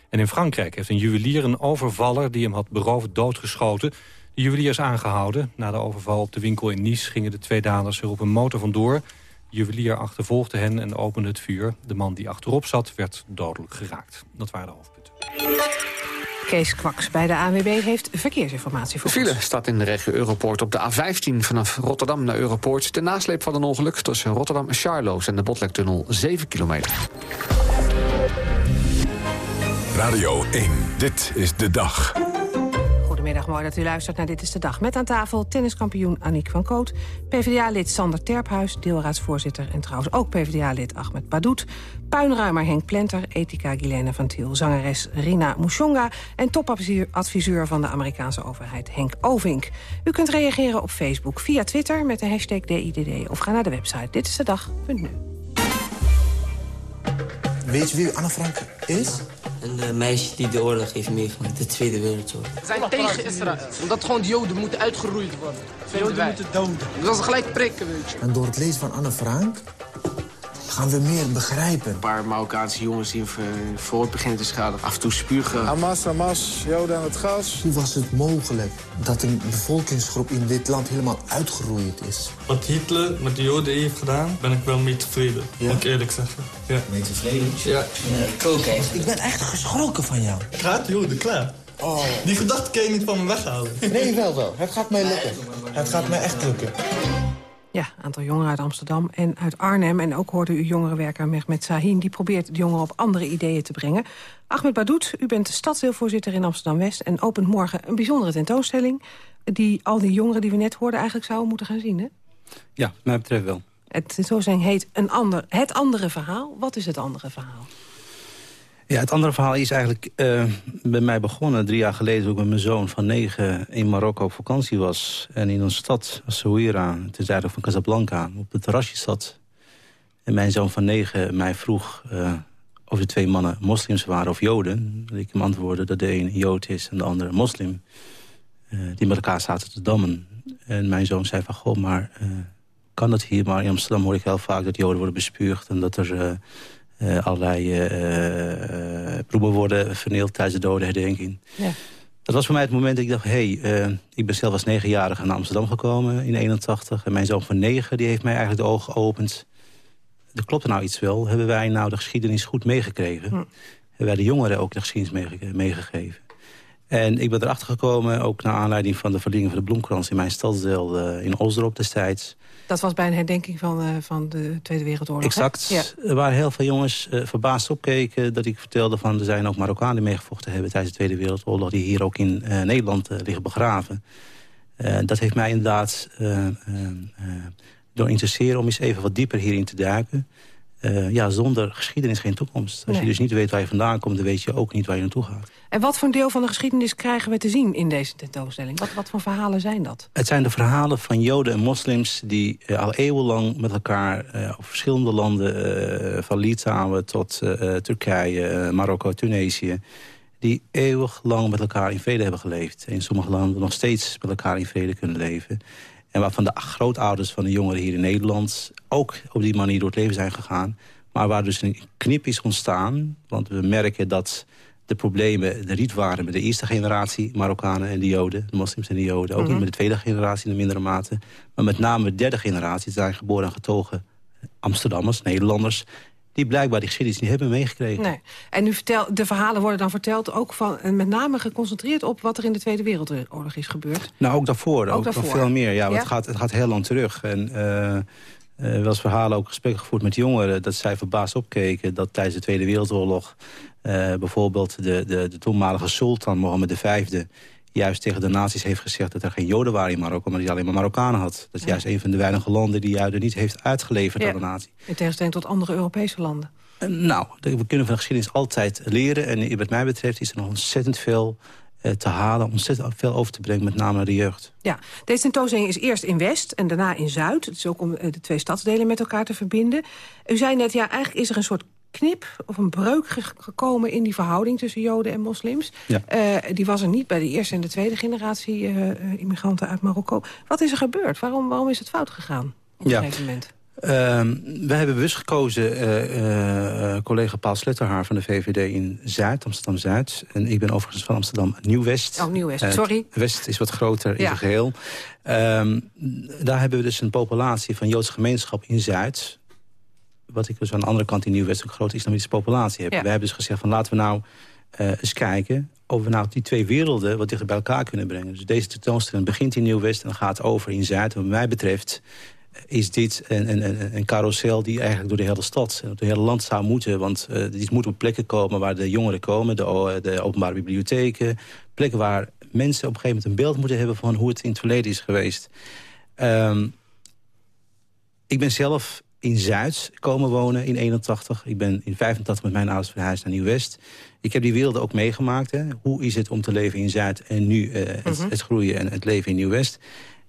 En in Frankrijk heeft een juwelier een overvaller die hem had beroofd doodgeschoten. De juwelier is aangehouden. Na de overval op de winkel in Nice gingen de twee daders er op een motor vandoor. De juwelier achtervolgde hen en opende het vuur. De man die achterop zat werd dodelijk geraakt. Dat waren de hoofdpunten. Kees Kwaks bij de ANWB heeft verkeersinformatie voor De file staat in de regio Europoort op de A15 vanaf Rotterdam naar Europoort. De nasleep van een ongeluk tussen Rotterdam en Charloes en de Botlektunnel 7 kilometer. Radio 1, dit is de dag. Goedemiddag, mooi dat u luistert naar Dit is de Dag. Met aan tafel tenniskampioen Aniek van Koot... PvdA-lid Sander Terphuis, deelraadsvoorzitter... en trouwens ook PvdA-lid Ahmed Badoet... puinruimer Henk Plenter, ethica Guilaine van Tiel... zangeres Rina Mushonga en topadviseur van de Amerikaanse overheid Henk Ovink. U kunt reageren op Facebook via Twitter met de hashtag DIDD... of ga naar de website ditisdedag.nu. Weet je wie Anne Frank is? Een meisje die de oorlog heeft meegemaakt, de Tweede Wereldoorlog. We zijn tegen Israël, omdat gewoon de Joden moeten uitgeroeid worden. De Joden moeten doden. Dat is gelijk prikken, weet je. En door het lezen van Anne Frank gaan we meer begrijpen. Een paar Marokkaanse jongens die voor het begin te schaden. Af en toe spugen. Hamas, Hamas, Joden aan het gas. Hoe was het mogelijk dat een bevolkingsgroep in dit land helemaal uitgeroeid is? Wat Hitler met de Joden heeft gedaan, ben ik wel mee tevreden. Ja? Moet ik eerlijk zeggen. Ja. Mee tevreden? Ja. ja ik ook Ik ben echt geschrokken van jou. Gaat Joden, klaar. Oh. Die gedachte kan je niet van me weghalen. Nee, wel wel. Het gaat mij lukken. Het gaat mij echt lukken. Ja, een aantal jongeren uit Amsterdam en uit Arnhem. En ook hoorde u jongerenwerker Mehmet Sahin. Die probeert de jongeren op andere ideeën te brengen. Ahmed Badoet, u bent stadsdeelvoorzitter in Amsterdam-West... en opent morgen een bijzondere tentoonstelling... die al die jongeren die we net hoorden eigenlijk zouden moeten gaan zien, hè? Ja, mij betreft wel. Het tentoonstelling heet een ander, Het Andere Verhaal. Wat is het andere verhaal? Ja, het andere verhaal is eigenlijk uh, bij mij begonnen. Drie jaar geleden toen ik met mijn zoon van negen in Marokko op vakantie was. En in een stad, Souira, ten zuiden van Casablanca, op het terrasje zat. En mijn zoon van negen mij vroeg uh, of de twee mannen moslims waren of joden. Dat ik hem antwoordde dat de een jood is en de andere moslim. Uh, die met elkaar zaten te dammen. En mijn zoon zei van, goh, maar kan dat hier? Maar in Amsterdam hoor ik heel vaak dat joden worden bespuugd... en dat er allerlei uh, proeven worden vernield tijdens de dodenherdenking. Ja. Dat was voor mij het moment dat ik dacht... hé, hey, ik ben zelf als negenjarige naar Amsterdam gekomen in 81. En mijn zoon van negen die heeft mij eigenlijk de ogen geopend. Er klopt er nou iets wel. Hebben wij nou de geschiedenis goed meegekregen? Hm. Hebben wij de jongeren ook de geschiedenis meegegeven? En ik ben erachter gekomen, ook naar aanleiding van de verlenging van de bloemkrans... in mijn stadsdeel in Osdorp destijds... Dat was bij een herdenking van, uh, van de Tweede Wereldoorlog. Exact. Ja. Er waren heel veel jongens uh, verbaasd opkeken dat ik vertelde van... er zijn ook Marokkanen die meegevochten hebben tijdens de Tweede Wereldoorlog... die hier ook in Nederland liggen begraven. dat heeft mij inderdaad door interesseren om eens even wat dieper hierin te duiken. Uh, ja, zonder geschiedenis geen toekomst. Als je dus niet weet waar je vandaan komt, dan weet je ook niet waar je naartoe gaat. En wat voor een deel van de geschiedenis krijgen we te zien in deze tentoonstelling? Wat, wat voor verhalen zijn dat? Het zijn de verhalen van joden en moslims die uh, al eeuwenlang met elkaar uh, op verschillende landen, van Litouwen tot Turkije, Marokko, Tunesië, die eeuwig lang met elkaar in vrede hebben geleefd. In sommige landen nog steeds met elkaar in vrede kunnen leven. En waarvan de grootouders van de jongeren hier in Nederland... ook op die manier door het leven zijn gegaan. Maar waar dus een knip is ontstaan. Want we merken dat de problemen er niet waren met de eerste generatie Marokkanen en de Joden. De moslims en de Joden. Ook niet mhm. met de tweede generatie in de mindere mate. Maar met name de derde generatie zijn geboren en getogen Amsterdammers, Nederlanders die blijkbaar die geschiedenis niet hebben meegekregen. Nee. En u vertel, de verhalen worden dan verteld ook van, met name geconcentreerd op wat er in de Tweede Wereldoorlog is gebeurd? Nou, ook daarvoor. Ook, ook nog veel meer. Ja, Het, gaat, het gaat heel lang terug. En uh, uh, wel eens verhalen ook gesprekken gevoerd met jongeren... dat zij verbaasd opkeken dat tijdens de Tweede Wereldoorlog... Uh, bijvoorbeeld de, de, de toenmalige sultan Mohammed V juist tegen de nazi's heeft gezegd dat er geen joden waren in Marokko... maar die alleen maar Marokkanen had. Dat is juist een van de weinige landen die joden niet heeft uitgeleverd aan de nazi. In tegenstelling tot andere Europese landen. Uh, nou, we kunnen van de geschiedenis altijd leren. En wat mij betreft is er nog ontzettend veel uh, te halen, ontzettend veel over te brengen, met name naar de jeugd. Ja, deze tentoonstelling is eerst in West en daarna in Zuid. Het is ook om uh, de twee stadsdelen met elkaar te verbinden. U zei net, ja, eigenlijk is er een soort knip of een breuk gekomen in die verhouding tussen Joden en moslims. Ja. Eh, die was er niet bij de eerste en de tweede generatie uh, immigranten uit Marokko. Wat is er gebeurd? Waarom, waarom is het fout gegaan op ja. een gegeven moment? Uh, we hebben bewust gekozen, collega Paul Sletterhaar van de VVD in Zuid, Amsterdam-Zuid. En ik ben overigens van Amsterdam Nieuw-West. Oh, Nieuw-West, sorry. West is wat groter ja. in het geheel. Ehm, daar hebben we dus een populatie van Joodse gemeenschap in Zuid. Wat ik dus aan de andere kant in Nieuw-West een grote islamitische populatie heb. Ja. We hebben dus gezegd van laten we nou eens kijken of we nou die twee werelden wat dichter bij elkaar kunnen brengen. Dus deze tentoonstelling begint in Nieuw-West en gaat over in Zuid. Wat mij betreft is dit een, een, een carousel die eigenlijk door de hele stad... door het hele land zou moeten. Want uh, dit moet op plekken komen waar de jongeren komen... De, de, openbare bibliotheken. Plekken waar mensen op een gegeven moment een beeld moeten hebben... van hoe het in het verleden is geweest. Um, ik ben zelf in Zuid komen wonen in 81. Ik ben in 85 met mijn ouders verhuisd naar Nieuw-West. Ik heb die werelden ook meegemaakt. Hè. Hoe is het om te leven in Zuid en nu uh, het, uh -huh. het groeien en het leven in Nieuw-West...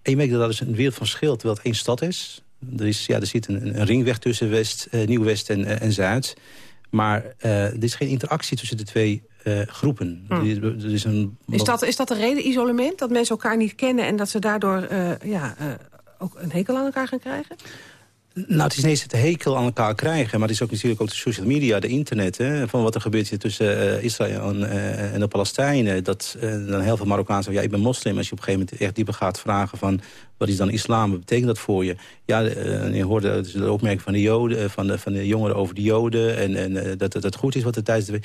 En je merkt dat dat is een wereld van verschil, terwijl het één stad is. Er, is, ja, er zit een, een ringweg tussen West, uh, Nieuw-West en, uh, en Zuid. Maar er is geen interactie tussen de twee groepen. Hmm. Er, er is, een... is, dat, is dat de reden, isolement? Dat mensen elkaar niet kennen en dat ze daardoor ja, ook een hekel aan elkaar gaan krijgen? Nou, het is niet eens het hekel aan elkaar krijgen... maar het is ook natuurlijk ook de social media, de internet... Hè, van wat er gebeurt tussen uh, Israël en, uh, en, de Palestijnen. Dat uh, dan heel veel Marokkanen zeggen, ja, ik ben moslim. Als je op een gegeven moment echt dieper gaat vragen van... wat is dan islam, wat betekent dat voor je? Ja, je hoorde dus de opmerking van de, joden, van, de, van de jongeren over de joden... en, en dat, dat het goed is wat er tijdens de...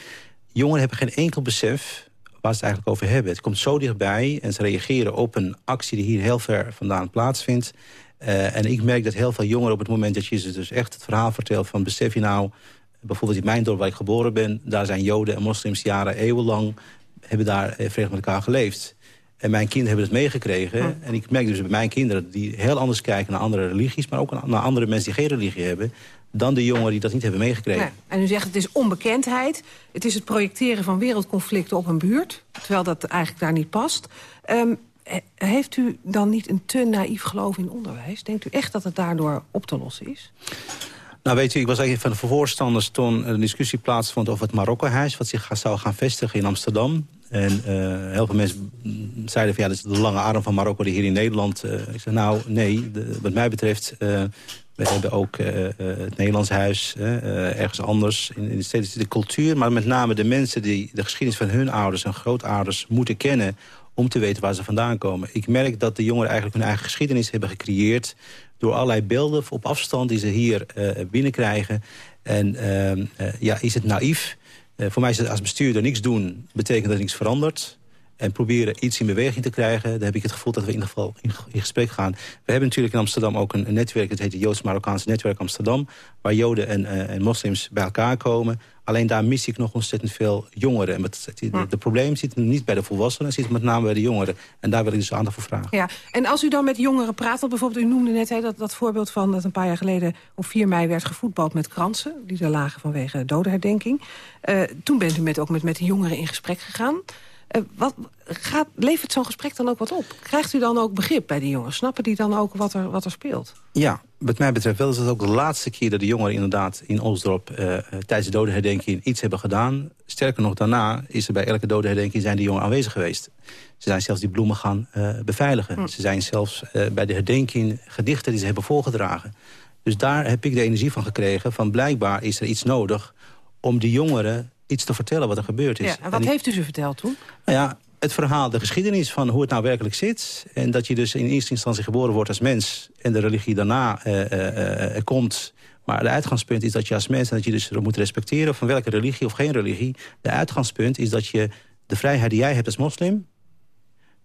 Jongeren hebben geen enkel besef waar ze het eigenlijk over hebben. Het komt zo dichtbij en ze reageren op een actie... die hier heel ver vandaan plaatsvindt... Uh, en ik merk dat heel veel jongeren op het moment dat je ze dus echt het verhaal vertelt... van besef je nou, bijvoorbeeld in mijn dorp waar ik geboren ben... daar zijn joden en moslims jaren eeuwenlang... hebben daar vredig met elkaar geleefd. En mijn kinderen hebben het meegekregen. En ik merk dus bij mijn kinderen die heel anders kijken naar andere religies... maar ook naar andere mensen die geen religie hebben... dan de jongeren die dat niet hebben meegekregen. En u zegt het is onbekendheid. Het is het projecteren van wereldconflicten op een buurt. Terwijl dat eigenlijk daar niet past. Um, heeft u dan niet een te naïef geloof in onderwijs? Denkt u echt dat het daardoor op te lossen is? Nou weet u, ik was eigenlijk van de voorstanders toen een discussie plaatsvond over het Marokko-huis... wat zich zou gaan vestigen in Amsterdam. En uh, heel veel mensen zeiden van ja, dat is de lange arm van Marokko die hier in Nederland... Uh, ik zei nou, nee, wat mij betreft... We hebben ook het Nederlands huis, ergens anders. In, in de steden de cultuur, maar met name de mensen... die de geschiedenis van hun ouders en grootouders moeten kennen om te weten waar ze vandaan komen. Ik merk dat de jongeren eigenlijk hun eigen geschiedenis hebben gecreëerd... door allerlei beelden op afstand die ze hier uh, binnenkrijgen. En uh, uh, ja, is het naïef? voor mij is het als bestuurder niks doen, betekent dat niks verandert. En proberen iets in beweging te krijgen. Dan heb ik het gevoel dat we in ieder geval in, gesprek gaan. We hebben natuurlijk in Amsterdam ook een, een netwerk... dat heet het Joods-Marokkaanse Netwerk Amsterdam... waar Joden en, en moslims bij elkaar komen... Alleen daar mis ik nog ontzettend veel jongeren. En het, de probleem zit niet bij de volwassenen, het zit met name bij de jongeren. En daar wil ik dus aandacht voor vragen. Ja, en als u dan met jongeren praat, bijvoorbeeld u noemde net dat, dat voorbeeld van dat een paar jaar geleden op 4 mei werd gevoetbald met kransen, die er lagen vanwege dodenherdenking. Uh, toen bent u met, ook met, met de jongeren in gesprek gegaan. Uh, wat, gaat, levert zo'n gesprek dan ook wat op? Krijgt u dan ook begrip bij die jongens? Snappen die dan ook wat er, wat er speelt? Ja, wat mij betreft wel is het ook de laatste keer dat de jongeren inderdaad in Osdorp uh, tijdens de dodenherdenking iets hebben gedaan. Sterker nog, daarna is er bij elke dodenherdenking zijn die jongeren aanwezig geweest. Ze zijn zelfs die bloemen gaan uh, beveiligen. Hm. Ze zijn zelfs bij de herdenking gedichten die ze hebben voorgedragen. Dus daar heb ik de energie van gekregen van blijkbaar is er iets nodig om de jongeren iets te vertellen wat er gebeurd is. Ja, en wat en heeft u ze verteld toen? Nou ja, het verhaal, de geschiedenis van hoe het nou werkelijk zit. En dat je dus in eerste instantie geboren wordt als mens... en de religie daarna uh, uh, uh, komt. Maar het uitgangspunt is dat je als mens... en dat je dus moet respecteren van welke religie of geen religie. De uitgangspunt is dat je de vrijheid die jij hebt als moslim...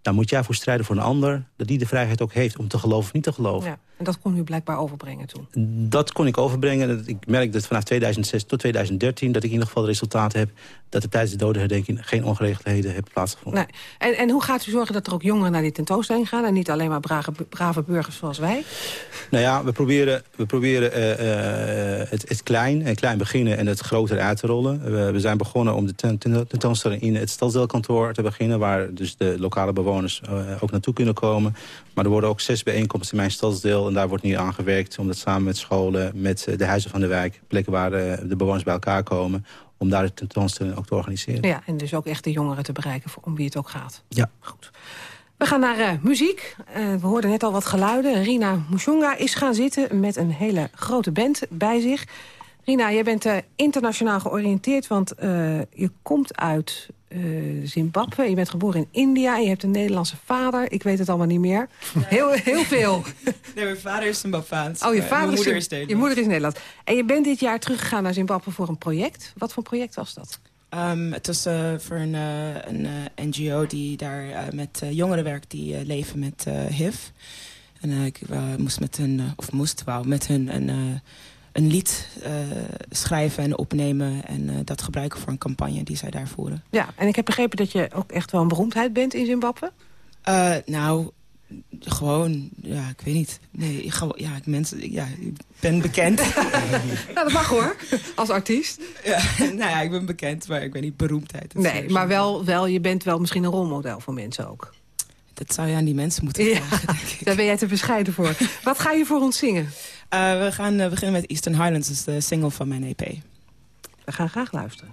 daar moet jij voor strijden voor een ander... dat die de vrijheid ook heeft om te geloven of niet te geloven. Ja, en dat kon u blijkbaar overbrengen toen? Dat kon ik overbrengen. Ik merk dat vanaf 2006 tot 2013... dat ik in ieder geval het resultaat heb... dat er tijdens de dodenherdenking geen ongeregeldheden hebben plaatsgevonden. Nee. En, en hoe gaat u zorgen dat er ook jongeren naar die tentoonstelling gaan... en niet alleen maar brave, brave burgers zoals wij? Nou ja, we proberen, we proberen uh, uh, het, het klein, het klein beginnen en het groter uit te rollen. We, we zijn begonnen om de tentoonstelling in het stadsdeelkantoor te beginnen... waar dus de lokale bewoners bewoners ook naartoe kunnen komen. Maar er worden ook zes bijeenkomsten in mijn stadsdeel... en daar wordt nu aan gewerkt om dat samen met scholen... met de huizen van de wijk, plekken waar de bewoners bij elkaar komen om daar de tentoonstelling ook te organiseren. Ja, en dus ook echt de jongeren te bereiken, voor, om wie het ook gaat. Ja. Goed. We gaan naar uh, muziek. Uh, we hoorden net al wat geluiden. Rina Mushonga is gaan zitten met een hele grote band bij zich. Rina, jij bent uh, internationaal georiënteerd, want je komt uit Zimbabwe. Je bent geboren in India en je hebt een Nederlandse vader. Ik weet het allemaal niet meer. Heel, heel veel. Nee, mijn vader is Zimbabweans. Oh, je vader mijn moeder is, is Nederlands. Je moeder is Nederlands. En je bent dit jaar teruggegaan naar Zimbabwe voor een project. Wat voor project was dat? Um, het was uh, voor een, uh, een NGO die daar met jongeren werkt die leven met HIV. En ik moest met hun, of moest wou, met hun een, een lied schrijven en opnemen. En dat gebruiken voor een campagne die zij daar voeren. Ja, en ik heb begrepen dat je ook echt wel een beroemdheid bent in Zimbabwe. nou, gewoon, ja, ik weet niet. Nee, ik, ja, ik, mensen, ja, ik ben bekend. nou, dat mag hoor, als artiest. Ja, nou ja, ik ben bekend, maar ik ben niet beroemdheid. Nee, maar wel, wel, je bent wel misschien een rolmodel voor mensen ook. Dat zou je aan die mensen moeten vragen, ja, denk ik. Daar ben jij te bescheiden voor. Wat ga je voor ons zingen? Uh, we gaan uh, beginnen met Eastern Highlands, is de single van mijn EP. We gaan graag luisteren.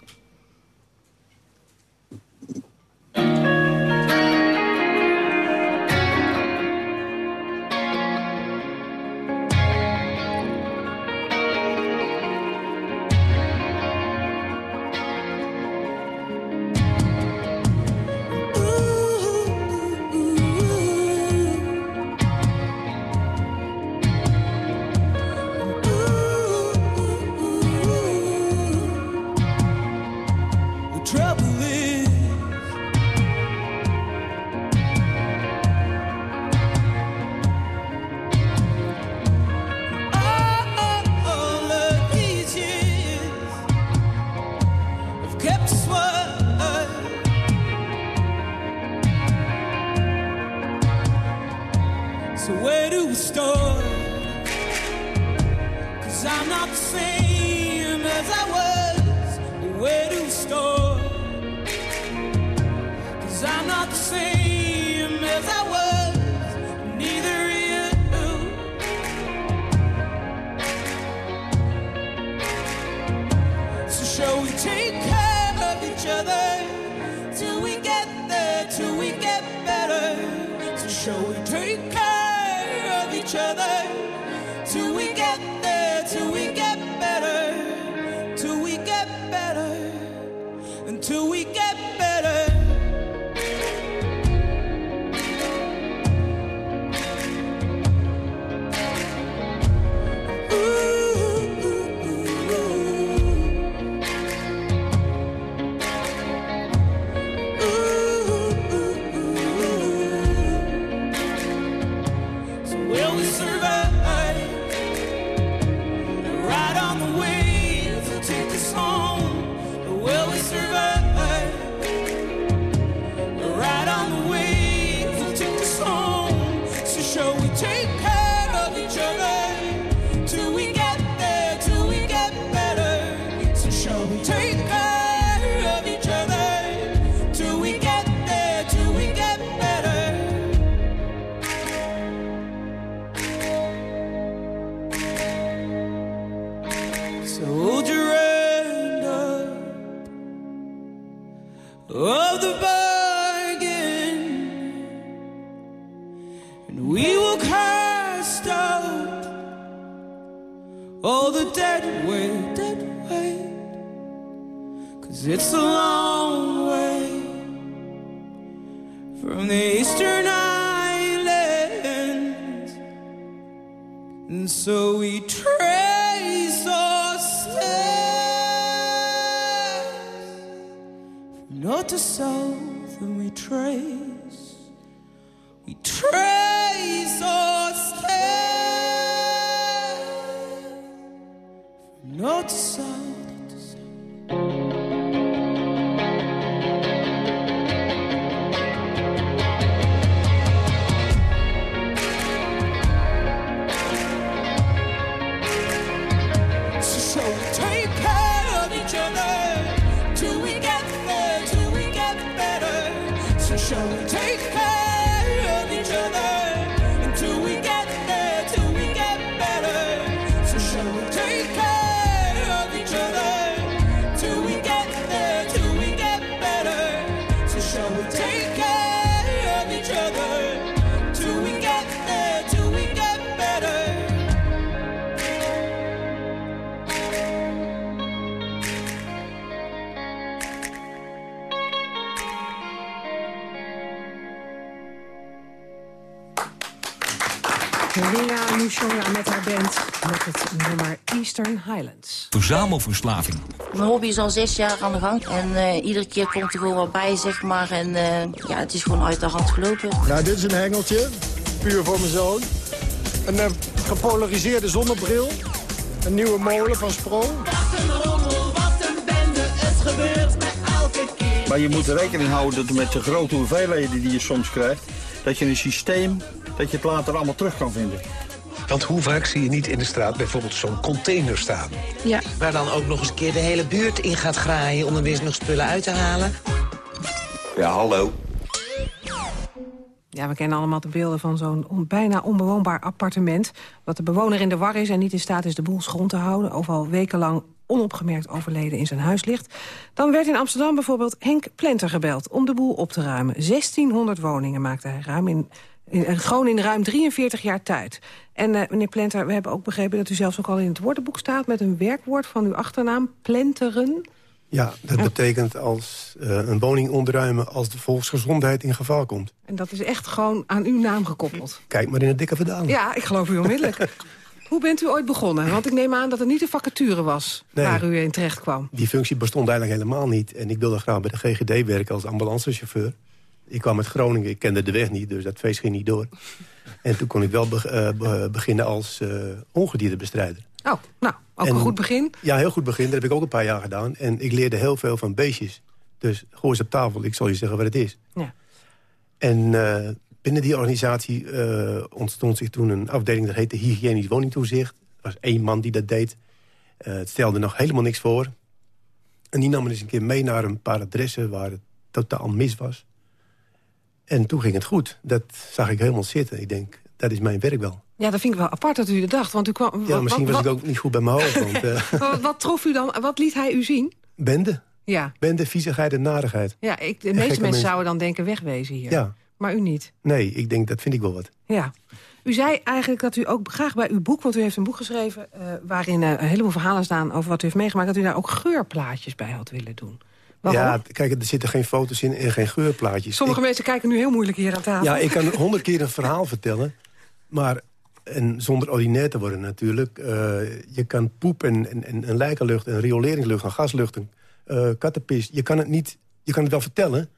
Oh, the dead weight, dead weight. Cause it's a long way from the eastern islands. And so we trace our steps from north to south, and we trace, we trace. Eastern Highlands. Verzamelverslaving. Mijn hobby is al zes jaar aan de gang. En eh, iedere keer komt er gewoon wat bij, zeg maar. En eh, ja, het is gewoon uit de hand gelopen. Nou, dit is een hengeltje. Puur voor mijn zoon. Een uh, gepolariseerde zonnebril. Een nieuwe molen van Sprong. Wat een rommel, wat een bende. Het gebeurt met elke keer. Maar je moet rekening houden dat met de grote hoeveelheden die je soms krijgt... dat je een systeem, dat je het later allemaal terug kan vinden. Want hoe vaak zie je niet in de straat bijvoorbeeld zo'n container staan? Ja. Waar dan ook nog eens een keer de hele buurt in gaat graaien... om er weer nog spullen uit te halen. Ja, hallo. Ja, we kennen allemaal de beelden van zo'n on, bijna onbewoonbaar appartement... wat de bewoner in de war is en niet in staat is de boel schoon te houden... of al wekenlang onopgemerkt overleden in zijn huis ligt. Dan werd in Amsterdam bijvoorbeeld Henk Plenter gebeld om de boel op te ruimen. 1600 woningen maakte hij ruim in, gewoon in ruim 43 jaar tijd. En uh, meneer Plenter, we hebben ook begrepen dat u zelfs ook al in het woordenboek staat... met een werkwoord van uw achternaam, plenteren... Ja, dat betekent als uh, een woning ontruimen als de volksgezondheid in gevaar komt. En dat is echt gewoon aan uw naam gekoppeld? Kijk maar in het dikke verdaling. Ja, ik geloof u onmiddellijk. Hoe bent u ooit begonnen? Want ik neem aan dat er niet een vacature was nee, waar u in terecht kwam. Die functie bestond eigenlijk helemaal niet. En ik wilde graag bij de GGD werken als ambulancechauffeur. Ik kwam uit Groningen, ik kende de weg niet, dus dat feest ging niet door. En toen kon ik wel be uh, beginnen als uh, ongediertebestrijder. Oh, nou, ook en, een goed begin. Ja, heel goed begin. Dat heb ik ook een paar jaar gedaan. En ik leerde heel veel van beestjes. Dus gooi ze op tafel, ik zal je zeggen wat het is. Ja. En uh, binnen die organisatie uh, ontstond zich toen een afdeling... dat heette Hygiënisch Woningtoezicht. Er was één man die dat deed. Uh, het stelde nog helemaal niks voor. En die nam me eens een keer mee naar een paar adressen... waar het totaal mis was. En toen ging het goed. Dat zag ik helemaal zitten. Ik denk, dat is mijn werk wel. Ja, dat vind ik wel apart dat u dat dacht. Want u kwam, ja, misschien wat, was wat, ik ook niet goed bij mijn hoofd. Want, uh... wat, wat trof u dan? Wat liet hij u zien? Bende. Ja. Bende, viezigheid en narigheid. Ja, ik, de meeste mensen, mensen zouden dan denken wegwezen hier. Ja. Maar u niet? Nee, ik denk, dat vind ik wel wat. Ja. U zei eigenlijk dat u ook graag bij uw boek... want u heeft een boek geschreven uh, waarin uh, een heleboel verhalen staan... over wat u heeft meegemaakt... dat u daar ook geurplaatjes bij had willen doen. Waarom? Ja, kijk, er zitten geen foto's in en geen geurplaatjes. Sommige ik, mensen kijken nu heel moeilijk hier aan tafel. Ja, ik kan honderd keer een verhaal vertellen... maar en zonder ordinair te worden natuurlijk. Uh, je kan poep en, en, en, en lijkenlucht en rioleringslucht en gaslucht en uh, kattenpis. Je kan het niet, je kan het wel vertellen.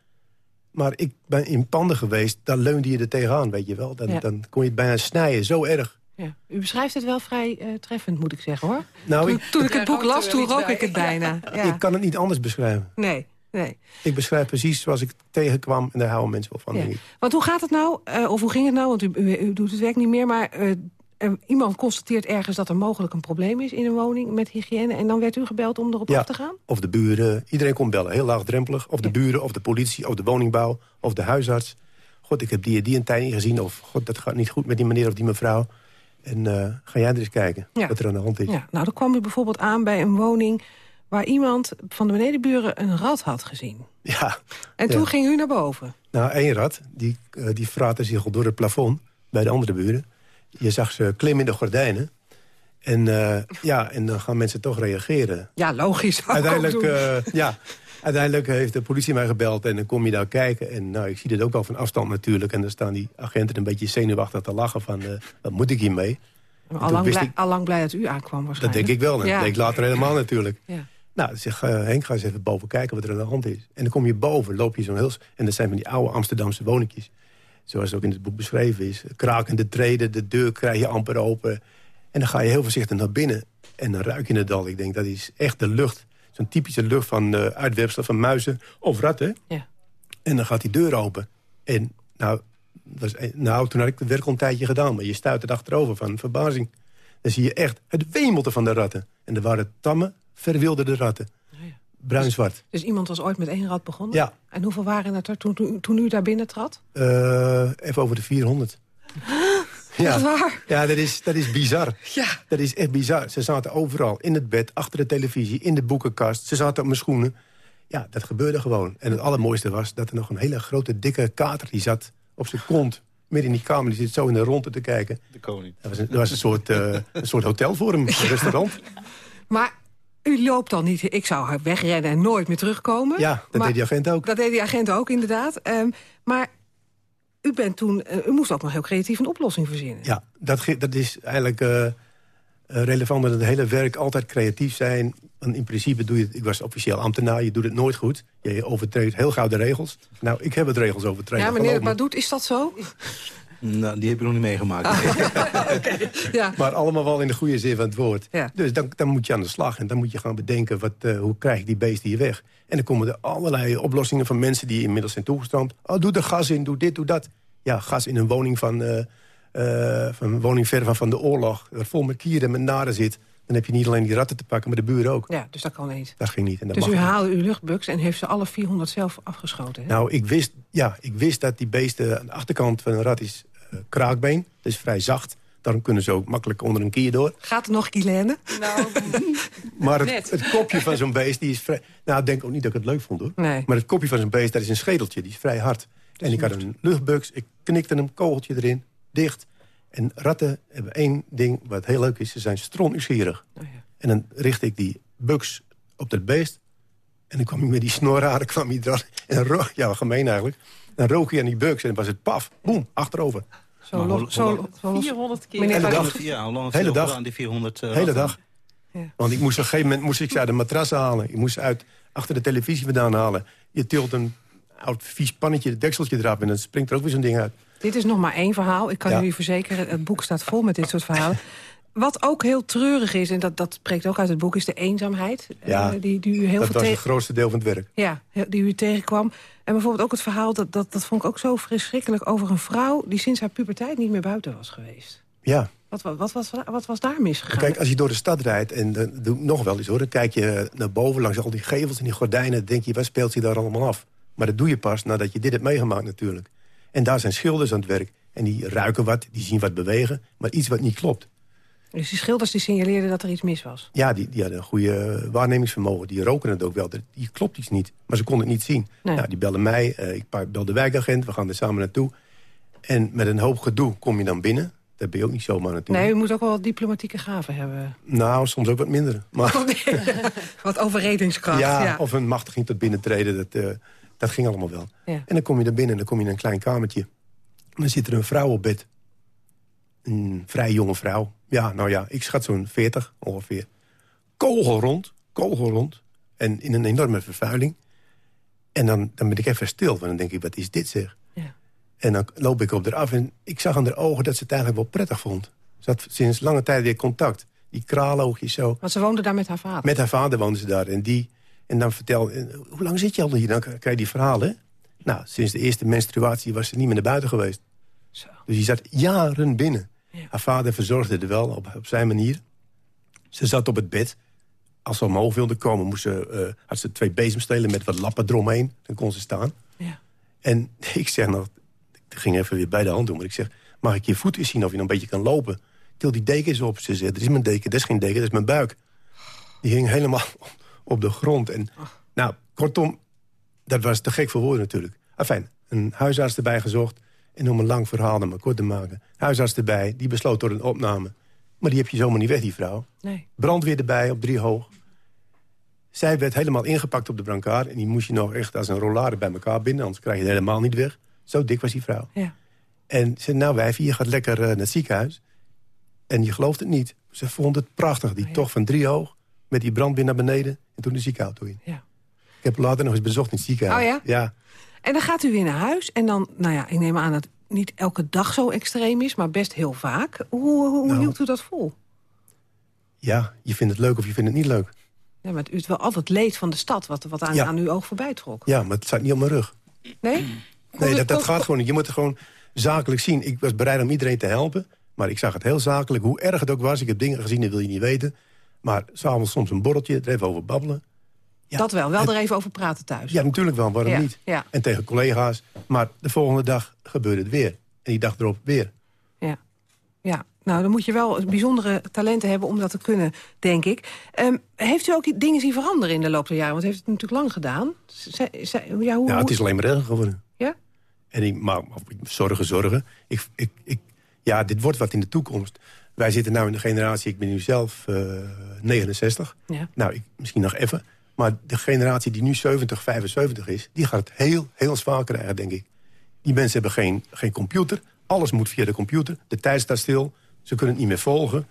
Maar ik ben in panden geweest, daar leunde je er tegenaan, weet je wel. Dan, ja. dan kon je het bijna snijden, zo erg. Ja. U beschrijft het wel vrij uh, treffend, moet ik zeggen, hoor. Nou, toen, ik, toen ik het boek las, toen rook ik het bijna. Ja. Ik kan het niet anders beschrijven. Nee. Nee. Ik beschrijf precies zoals ik tegenkwam en daar houden mensen wel van. Ja. Want hoe gaat het nou, uh, of hoe ging het nou, want u, u, u, doet het werk niet meer... maar uh, iemand constateert ergens dat er mogelijk een probleem is in een woning met hygiëne... en dan werd u gebeld om erop ja, af te gaan? of de buren. Iedereen kon bellen, heel laagdrempelig. Of de ja. buren, of de politie, of de woningbouw, of de huisarts. God, ik heb die, die een tijd niet gezien. Of god, dat gaat niet goed met die meneer of die mevrouw. En uh, ga jij er eens kijken ja. wat er aan de hand is. Ja, nou, dan kwam u bijvoorbeeld aan bij een woning... waar iemand van de benedenburen een rat had gezien. Ja. En toen ja. ging u naar boven? Nou, één rat, die, uh, die fraatte zich al door het plafond bij de andere buren. Je zag ze klimmen in de gordijnen. En, uh, ja, en dan gaan mensen toch reageren. Ja, logisch. Uiteindelijk, uh, ja, uiteindelijk heeft de politie mij gebeld en dan kom je daar kijken. En nou, ik zie dit ook al van afstand natuurlijk. En dan staan die agenten een beetje zenuwachtig te lachen van... Uh, wat moet ik hiermee? Allang blij, ik, blij dat u aankwam waarschijnlijk. Dat denk ik wel. Dat ja. denk ik later helemaal natuurlijk. Ja. Nou, zeg Henk, ga eens even boven kijken wat er aan de hand is. En dan kom je boven, loop je zo'n heel... En dat zijn van die oude Amsterdamse woningjes zoals het ook in het boek beschreven is. Krakende treden, de deur krijg je amper open. En dan ga je heel voorzichtig naar binnen. En dan ruik je het al. Ik denk, dat is echt de lucht. Zo'n typische lucht van uh, uitwerpselen van muizen of ratten. Ja. En dan gaat die deur open. En nou, was, nou, toen had ik het werk al een tijdje gedaan. Maar je stuit het achterover van verbazing. Dan zie je echt het wemelte van de ratten. En er waren tamme, verwilderde ratten. Bruin-zwart. Dus, dus, iemand was ooit met één rat begonnen? Ja. En hoeveel waren het er toen, toen, toen u daar binnen trad? Uh, even over de 400. ja. waar? Ja, dat is, dat is bizar. Ja. Dat is echt bizar. Ze zaten overal. In het bed, achter de televisie, in de boekenkast. Ze zaten op mijn schoenen. Ja, dat gebeurde gewoon. En het allermooiste was dat er nog een hele grote, dikke kater... die zat op zijn kont, midden in die kamer. Die zit zo in de ronde te kijken. De koning. Dat was een, dat was een, soort, uh, een soort hotel voor hem, een restaurant. Maar u loopt dan niet. Ik zou wegrennen en nooit meer terugkomen. Ja, dat maar, deed die agent ook. Dat deed die agent ook, inderdaad. Um, maar u, bent toen, eh, u moest ook nog heel creatief een oplossing verzinnen. Ja, dat, dat is eigenlijk eh, eh, relevant met het hele werk. Altijd creatief zijn. En in principe doe je het... Ik was officieel ambtenaar, je doet het nooit goed. Je overtreedt heel gauw de regels. Nou, ik heb het regels overtreden. Ja, meneer me. Badoet, is dat zo? Nou, die heb ik nog niet meegemaakt. Ja. Maar allemaal wel in de goede zin van het woord. Ja. Dus dan, dan moet je aan de slag. En dan moet je gaan bedenken, wat, eh, hoe krijg ik die beesten hier weg? En dan komen er allerlei oplossingen van mensen die inmiddels zijn toegestroomd. Oh, doe er gas in, doe dit, doe dat. Ja, gas in een woning van, eh, eh, van een woning ver van, van de oorlog. Waar vol met kieren en met naren zit. Dan heb je niet alleen die ratten te pakken, maar de buren ook. Ja, dus dat kan niet. Dat ging niet. En dat Dus mag u niet. haalde uw luchtbugs en heeft ze alle 400 zelf afgeschoten. Hè? Nou, ik wist, ja, ik wist dat die beesten aan de achterkant van een rat is kraakbeen. Dat is vrij zacht. Daarom kunnen ze ook makkelijk onder een kier door. Gaat er nog Guilaine? Nou, Maar het, het kopje van zo'n beest, die is vrij... Nou, ik denk ook niet dat ik het leuk vond, hoor. Nee. Maar het kopje van zo'n beest, dat is een schedeltje. Die is vrij hard. en ik had een luchtbugs. Ik knikte een kogeltje erin, dicht. En ratten hebben één ding wat heel leuk is. Ze zijn stronuwsgierig. Oh En dan richtte ik die bugs op dat beest. En dan kwam hij met die snorharen, kwam hij eraan. En rook, ja, gemeen eigenlijk. Dan rook hij aan die bugs en dan was het paf, boem, achterover. Zo Maar los- hoe- zo- hoe- zo los- 400 keer. Meneer Hele dag. Ja, hoe lang Hele dag. gedaan, die 400 uh, Hele dag. Ja. Want ik moest op een gegeven moment moest ik ze uit de matras halen. Ik moest ze uit achter de televisie vandaan halen. Je tilt een oud vies pannetje, het dekseltje eraf... en dan springt er ook weer zo'n ding uit. Dit is nog maar één verhaal. Ik kan Ja. jullie verzekeren, het boek staat vol met dit soort verhalen. Wat ook heel treurig is, en dat, dat spreekt ook uit het boek... is de eenzaamheid. Ja, eh, die, die u heel dat was het grootste deel van het werk. Ja, die u tegenkwam. En bijvoorbeeld ook het verhaal, dat, dat, dat vond ik ook zo verschrikkelijk... over een vrouw die sinds haar puberteit niet meer buiten was geweest. Ja, Wat, wat, wat, was, wat was daar misgegaan? kijk, als je door de stad rijdt... en dat doe ik nog wel eens hoor... dan kijk je naar boven langs al die gevels en die gordijnen... dan denk je, wat speelt zich daar allemaal af? Maar dat doe je pas nadat je dit hebt meegemaakt natuurlijk. En daar zijn schilders aan het werk. En die ruiken wat, die zien wat bewegen... maar iets wat niet klopt. Dus die schilders die signaleerden dat er iets mis was. Ja, die, die hadden een goede waarnemingsvermogen. Die roken het ook wel. Die klopt iets niet. Maar ze konden het niet zien. Nee. Nou, die belden mij. eh, ik bel de wijkagent. We gaan er samen naartoe. En met een hoop gedoe kom je dan binnen. Dat ben je ook niet zomaar natuurlijk. Nee, u moet ook wel wat diplomatieke gaven hebben. Nou, soms ook wat minder. Maar, Wat overredingskracht, ja, ja. Of een machtiging tot binnentreden. Dat, eh, dat ging allemaal wel. Ja. En dan kom je er binnen en dan kom je in een klein kamertje. En dan zit er een vrouw op bed. Een vrij jonge vrouw. Ja, nou ja, ik schat zo'n 40 ongeveer. Kogelrond, kogelrond. En in een enorme vervuiling. En dan, dan ben ik even stil, want dan denk ik, wat is dit zeg? Ja. En dan loop ik op haar af en ik zag aan haar ogen dat ze het eigenlijk wel prettig vond. Ze had sinds lange tijd weer contact. Die kraaloogjes zo. Want ze woonde daar met haar vader. Met haar vader woonde ze daar. En, die, en dan vertelde eh, hoe lang zit je al hier? Dan krijg je die verhalen. Nou, sinds de eerste menstruatie was ze niet meer naar buiten geweest. Zo. Dus die zat jaren binnen. Haar vader verzorgde er wel op, op zijn manier. Ze zat op het bed. Als ze omhoog wilde komen, moest ze, eh, had ze twee bezemstelen met wat lappen eromheen. Dan kon ze staan. Ja. En ik zeg nog, ik ging even weer bij de hand doen. Maar ik zeg, mag ik je voet eens zien of je nog een beetje kan lopen? Til die deken eens op. Ze zegt, dat is mijn deken, dat is geen deken, dat is mijn buik. Die hing helemaal op de grond. En, nou, kortom, dat was te gek voor woorden natuurlijk. Enfin, een huisarts erbij gezocht. En om een lang verhaal dan maar kort te maken. Huisarts erbij, die besloot door een opname. Maar die heb je zomaar niet weg, die vrouw. Nee. Brandweer erbij, op drie hoog. Zij werd helemaal ingepakt op de brancard. En die moest je nog echt als een rollade bij elkaar binden. Anders krijg je het helemaal niet weg. Zo dik was die vrouw. Ja. En ze zei, nou wijfie, je gaat lekker eh, naar het ziekenhuis. En je gelooft het niet. Ze vond het prachtig, die tocht van drie hoog... met die brandweer naar beneden en toen de ziekenauto in. Ja. Ik heb later nog eens bezocht in het ziekenhuis. Oh ja? Ja. En dan gaat u weer naar huis. En dan, nou ja, ik neem aan dat het niet elke dag zo extreem is... maar best heel vaak. Hoe, hoe Nou. hield u dat vol? ja, je vindt het leuk of je vindt het niet leuk. Ja, maar u heeft wel altijd leed van de stad... wat, wat aan, Ja. aan uw oog voorbij trok. Ja, maar het staat niet op mijn rug. Nee? Nee, dat, dat gaat gewoon niet. Je moet het gewoon zakelijk zien. Ik was bereid om iedereen te helpen. Maar ik zag het heel zakelijk. Hoe erg het ook was. Ik heb dingen gezien, dat wil je niet weten. Maar s'avonds soms een borreltje, er even over babbelen. Ja, dat wel, wel er even over praten thuis. Ja, natuurlijk wel. Waarom Ja, niet? ja. En tegen collega's. Maar de volgende dag gebeurde het weer. En die dag erop weer. Ja. ja, nou dan moet je wel bijzondere talenten hebben om dat te kunnen, denk ik. Ehm, heeft u ook dingen zien veranderen in de loop der jaren? Want heeft het natuurlijk lang gedaan. Zij- zij- ja, hoe, Ja, het is alleen maar erger geworden. Ja? En ik, maar zorgen, zorgen. Ik, ik, ik, ja, dit wordt wat in de toekomst. Wij zitten nu in de generatie, ik ben nu zelf eh, 69. Ja. Nou, ik, misschien nog even. Maar de generatie die nu 70, 75 is... die gaat het heel, heel zwaar krijgen, denk ik. Die mensen hebben geen, geen computer. Alles moet via de computer. De tijd staat stil. Ze kunnen het niet meer volgen.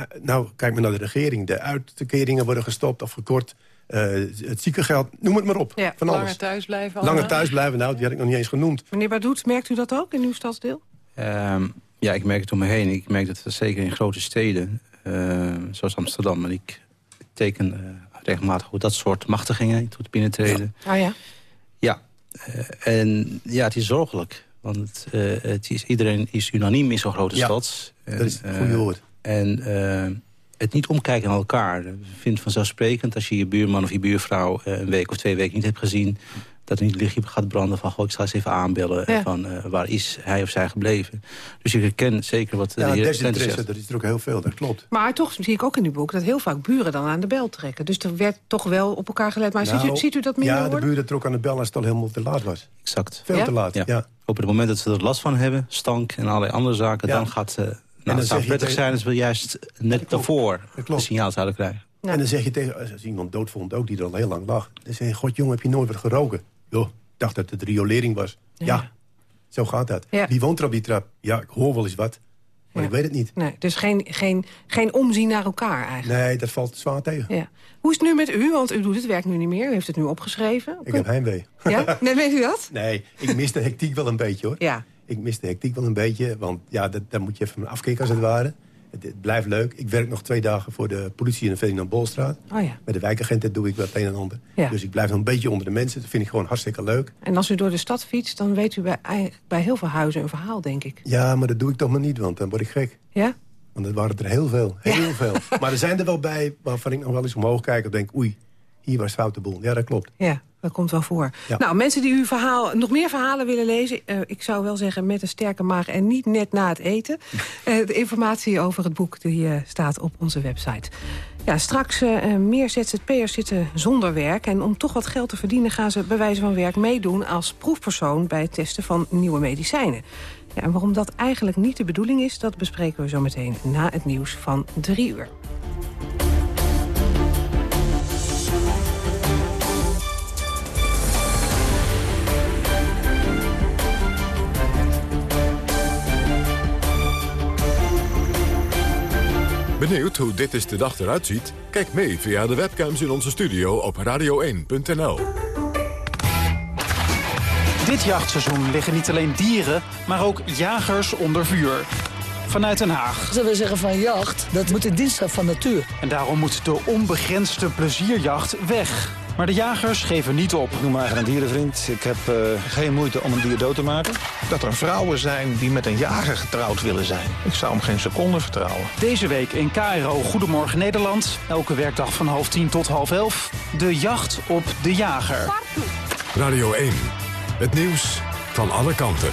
Uh, nou, kijk maar naar de regering. De uitkeringen worden gestopt of gekort. Uh, het ziekengeld, noem het maar op. Ja, van langer alles. thuis blijven. Langer allemaal. thuis blijven, nou, die had ik nog niet eens genoemd. Meneer Badoet, merkt u dat ook in uw stadsdeel? Ehm, ja, ik merk het om me heen. Ik merk dat zeker in grote steden, eh, zoals Amsterdam... en ik teken eh, regelmatig hoe dat soort machtigingen tot binnentreden. Ja. Ah ja? Ja, eh, en ja, het is zorgelijk. Want eh, het is, iedereen is unaniem in zo'n grote Ja, stad. dat is het goede eh, woord. En het niet omkijken naar elkaar. Ik vind het vanzelfsprekend als je je buurman of je buurvrouw... een week of twee weken niet hebt gezien... dat er niet lichtje gaat branden van... Goh, ik zal eens even aanbellen Ja. van eh, waar is hij of zij gebleven. Dus ik herken zeker wat Ja, de heer desinteresse, zegt. dat is er ook heel veel, dat klopt. Maar toch zie ik ook in uw boek dat heel vaak buren dan aan de bel trekken. Dus er werd toch wel op elkaar gelet. Maar ziet, u, Nou, ziet u dat minder Ja, de worden? buren trok aan de bel als het al helemaal te laat was. Exact. Veel Ja? te laat, ja. Op het moment dat ze er last van hebben, stank en allerlei andere zaken... Ja. dan gaat eh dan nou, het zou prettig tegen- zijn als we juist net daarvoor een signaal zouden krijgen. En dan zeg je tegen, als iemand doodvond ook, die er al heel lang lag. Dan zeg je, god jongen, heb je nooit wat geroken? Ik dacht dat het riolering was. Ja, zo gaat dat. Ja. Wie woont er op die trap? Ja, ik hoor wel eens wat, maar Ja. ik weet het niet. Nee, dus geen, geen, geen omzien naar elkaar eigenlijk. Nee, dat valt zwaar tegen. Ja. Hoe is het nu met u? Want u doet het werk nu niet meer. U heeft het nu opgeschreven. Ik heb heimwee. Ja? Nee, weet u dat? Nee, ik mis de hectiek wel een beetje hoor. Ja. Ik mis de hectiek wel een beetje, want ja, dat, daar moet je even afkicken als het ware. Het, het blijft leuk. Ik werk nog twee dagen voor de politie in de Ferdinand Bolstraat. Oh ja. Met de wijkagenten doe ik wel het een en ander. Ja. Dus ik blijf nog een beetje onder de mensen. Dat vind ik gewoon hartstikke leuk. En als u door de stad fietst, dan weet u bij, bij heel veel huizen een verhaal, denk ik. Ja, maar dat doe ik toch maar niet, want dan word ik gek. Ja? Want dat waren er heel veel. Heel veel. Maar er zijn er wel bij waarvan ik nog wel eens omhoog kijk en denk... oei, hier was foute boel. Ja, dat klopt. Ja, dat komt wel voor. Ja. Nou, mensen die uw verhaal, nog meer verhalen willen lezen... eh, ik zou wel zeggen met een sterke maag en niet net na het eten. Eh, de informatie over het boek die, eh, staat op onze website. Ja, straks meer ZZP'ers zitten zonder werk. En om toch wat geld te verdienen gaan ze bij wijze van werk meedoen... als proefpersoon bij het testen van nieuwe medicijnen. Ja, en waarom dat eigenlijk niet de bedoeling is... dat bespreken we zo meteen na het nieuws van drie uur. Benieuwd hoe dit is de dag eruit ziet? Kijk mee via de webcams in onze studio op radio1.nl. Dit jachtseizoen liggen niet alleen dieren, maar ook jagers onder vuur. Vanuit Den Haag. Zullen we zeggen van jacht, dat moet in dienst zijn van natuur. En daarom moet de onbegrensde plezierjacht weg. Maar de jagers geven niet op. Noem eigenlijk een dierenvriend. Ik heb eh, geen moeite om een dier dood te maken. Dat er vrouwen zijn die met een jager getrouwd willen zijn. Ik zou hem geen seconde vertrouwen. Deze week in KRO Goedemorgen Nederland. Elke werkdag van half tien tot half elf. De jacht op de jager. Radio 1. Het nieuws van alle kanten.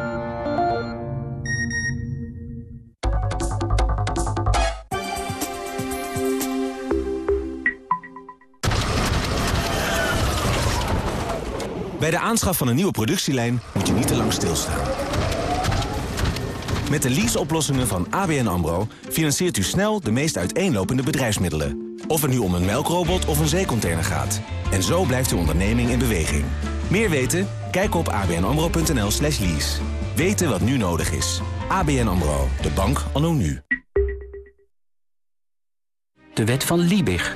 Bij de aanschaf van een nieuwe productielijn moet je niet te lang stilstaan. Met de leaseoplossingen van ABN AMRO financiert u snel de meest uiteenlopende bedrijfsmiddelen. Of het nu om een melkrobot of een zeecontainer gaat. En zo blijft uw onderneming in beweging. Meer weten? Kijk op abnamro.nl slash lease. Weten wat nu nodig is. ABN AMRO, de bank anno nu. De wet van Liebig.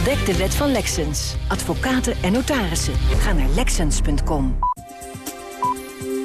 Ontdek de wet van Lexens. Advocaten en notarissen. Ga naar Lexens.com.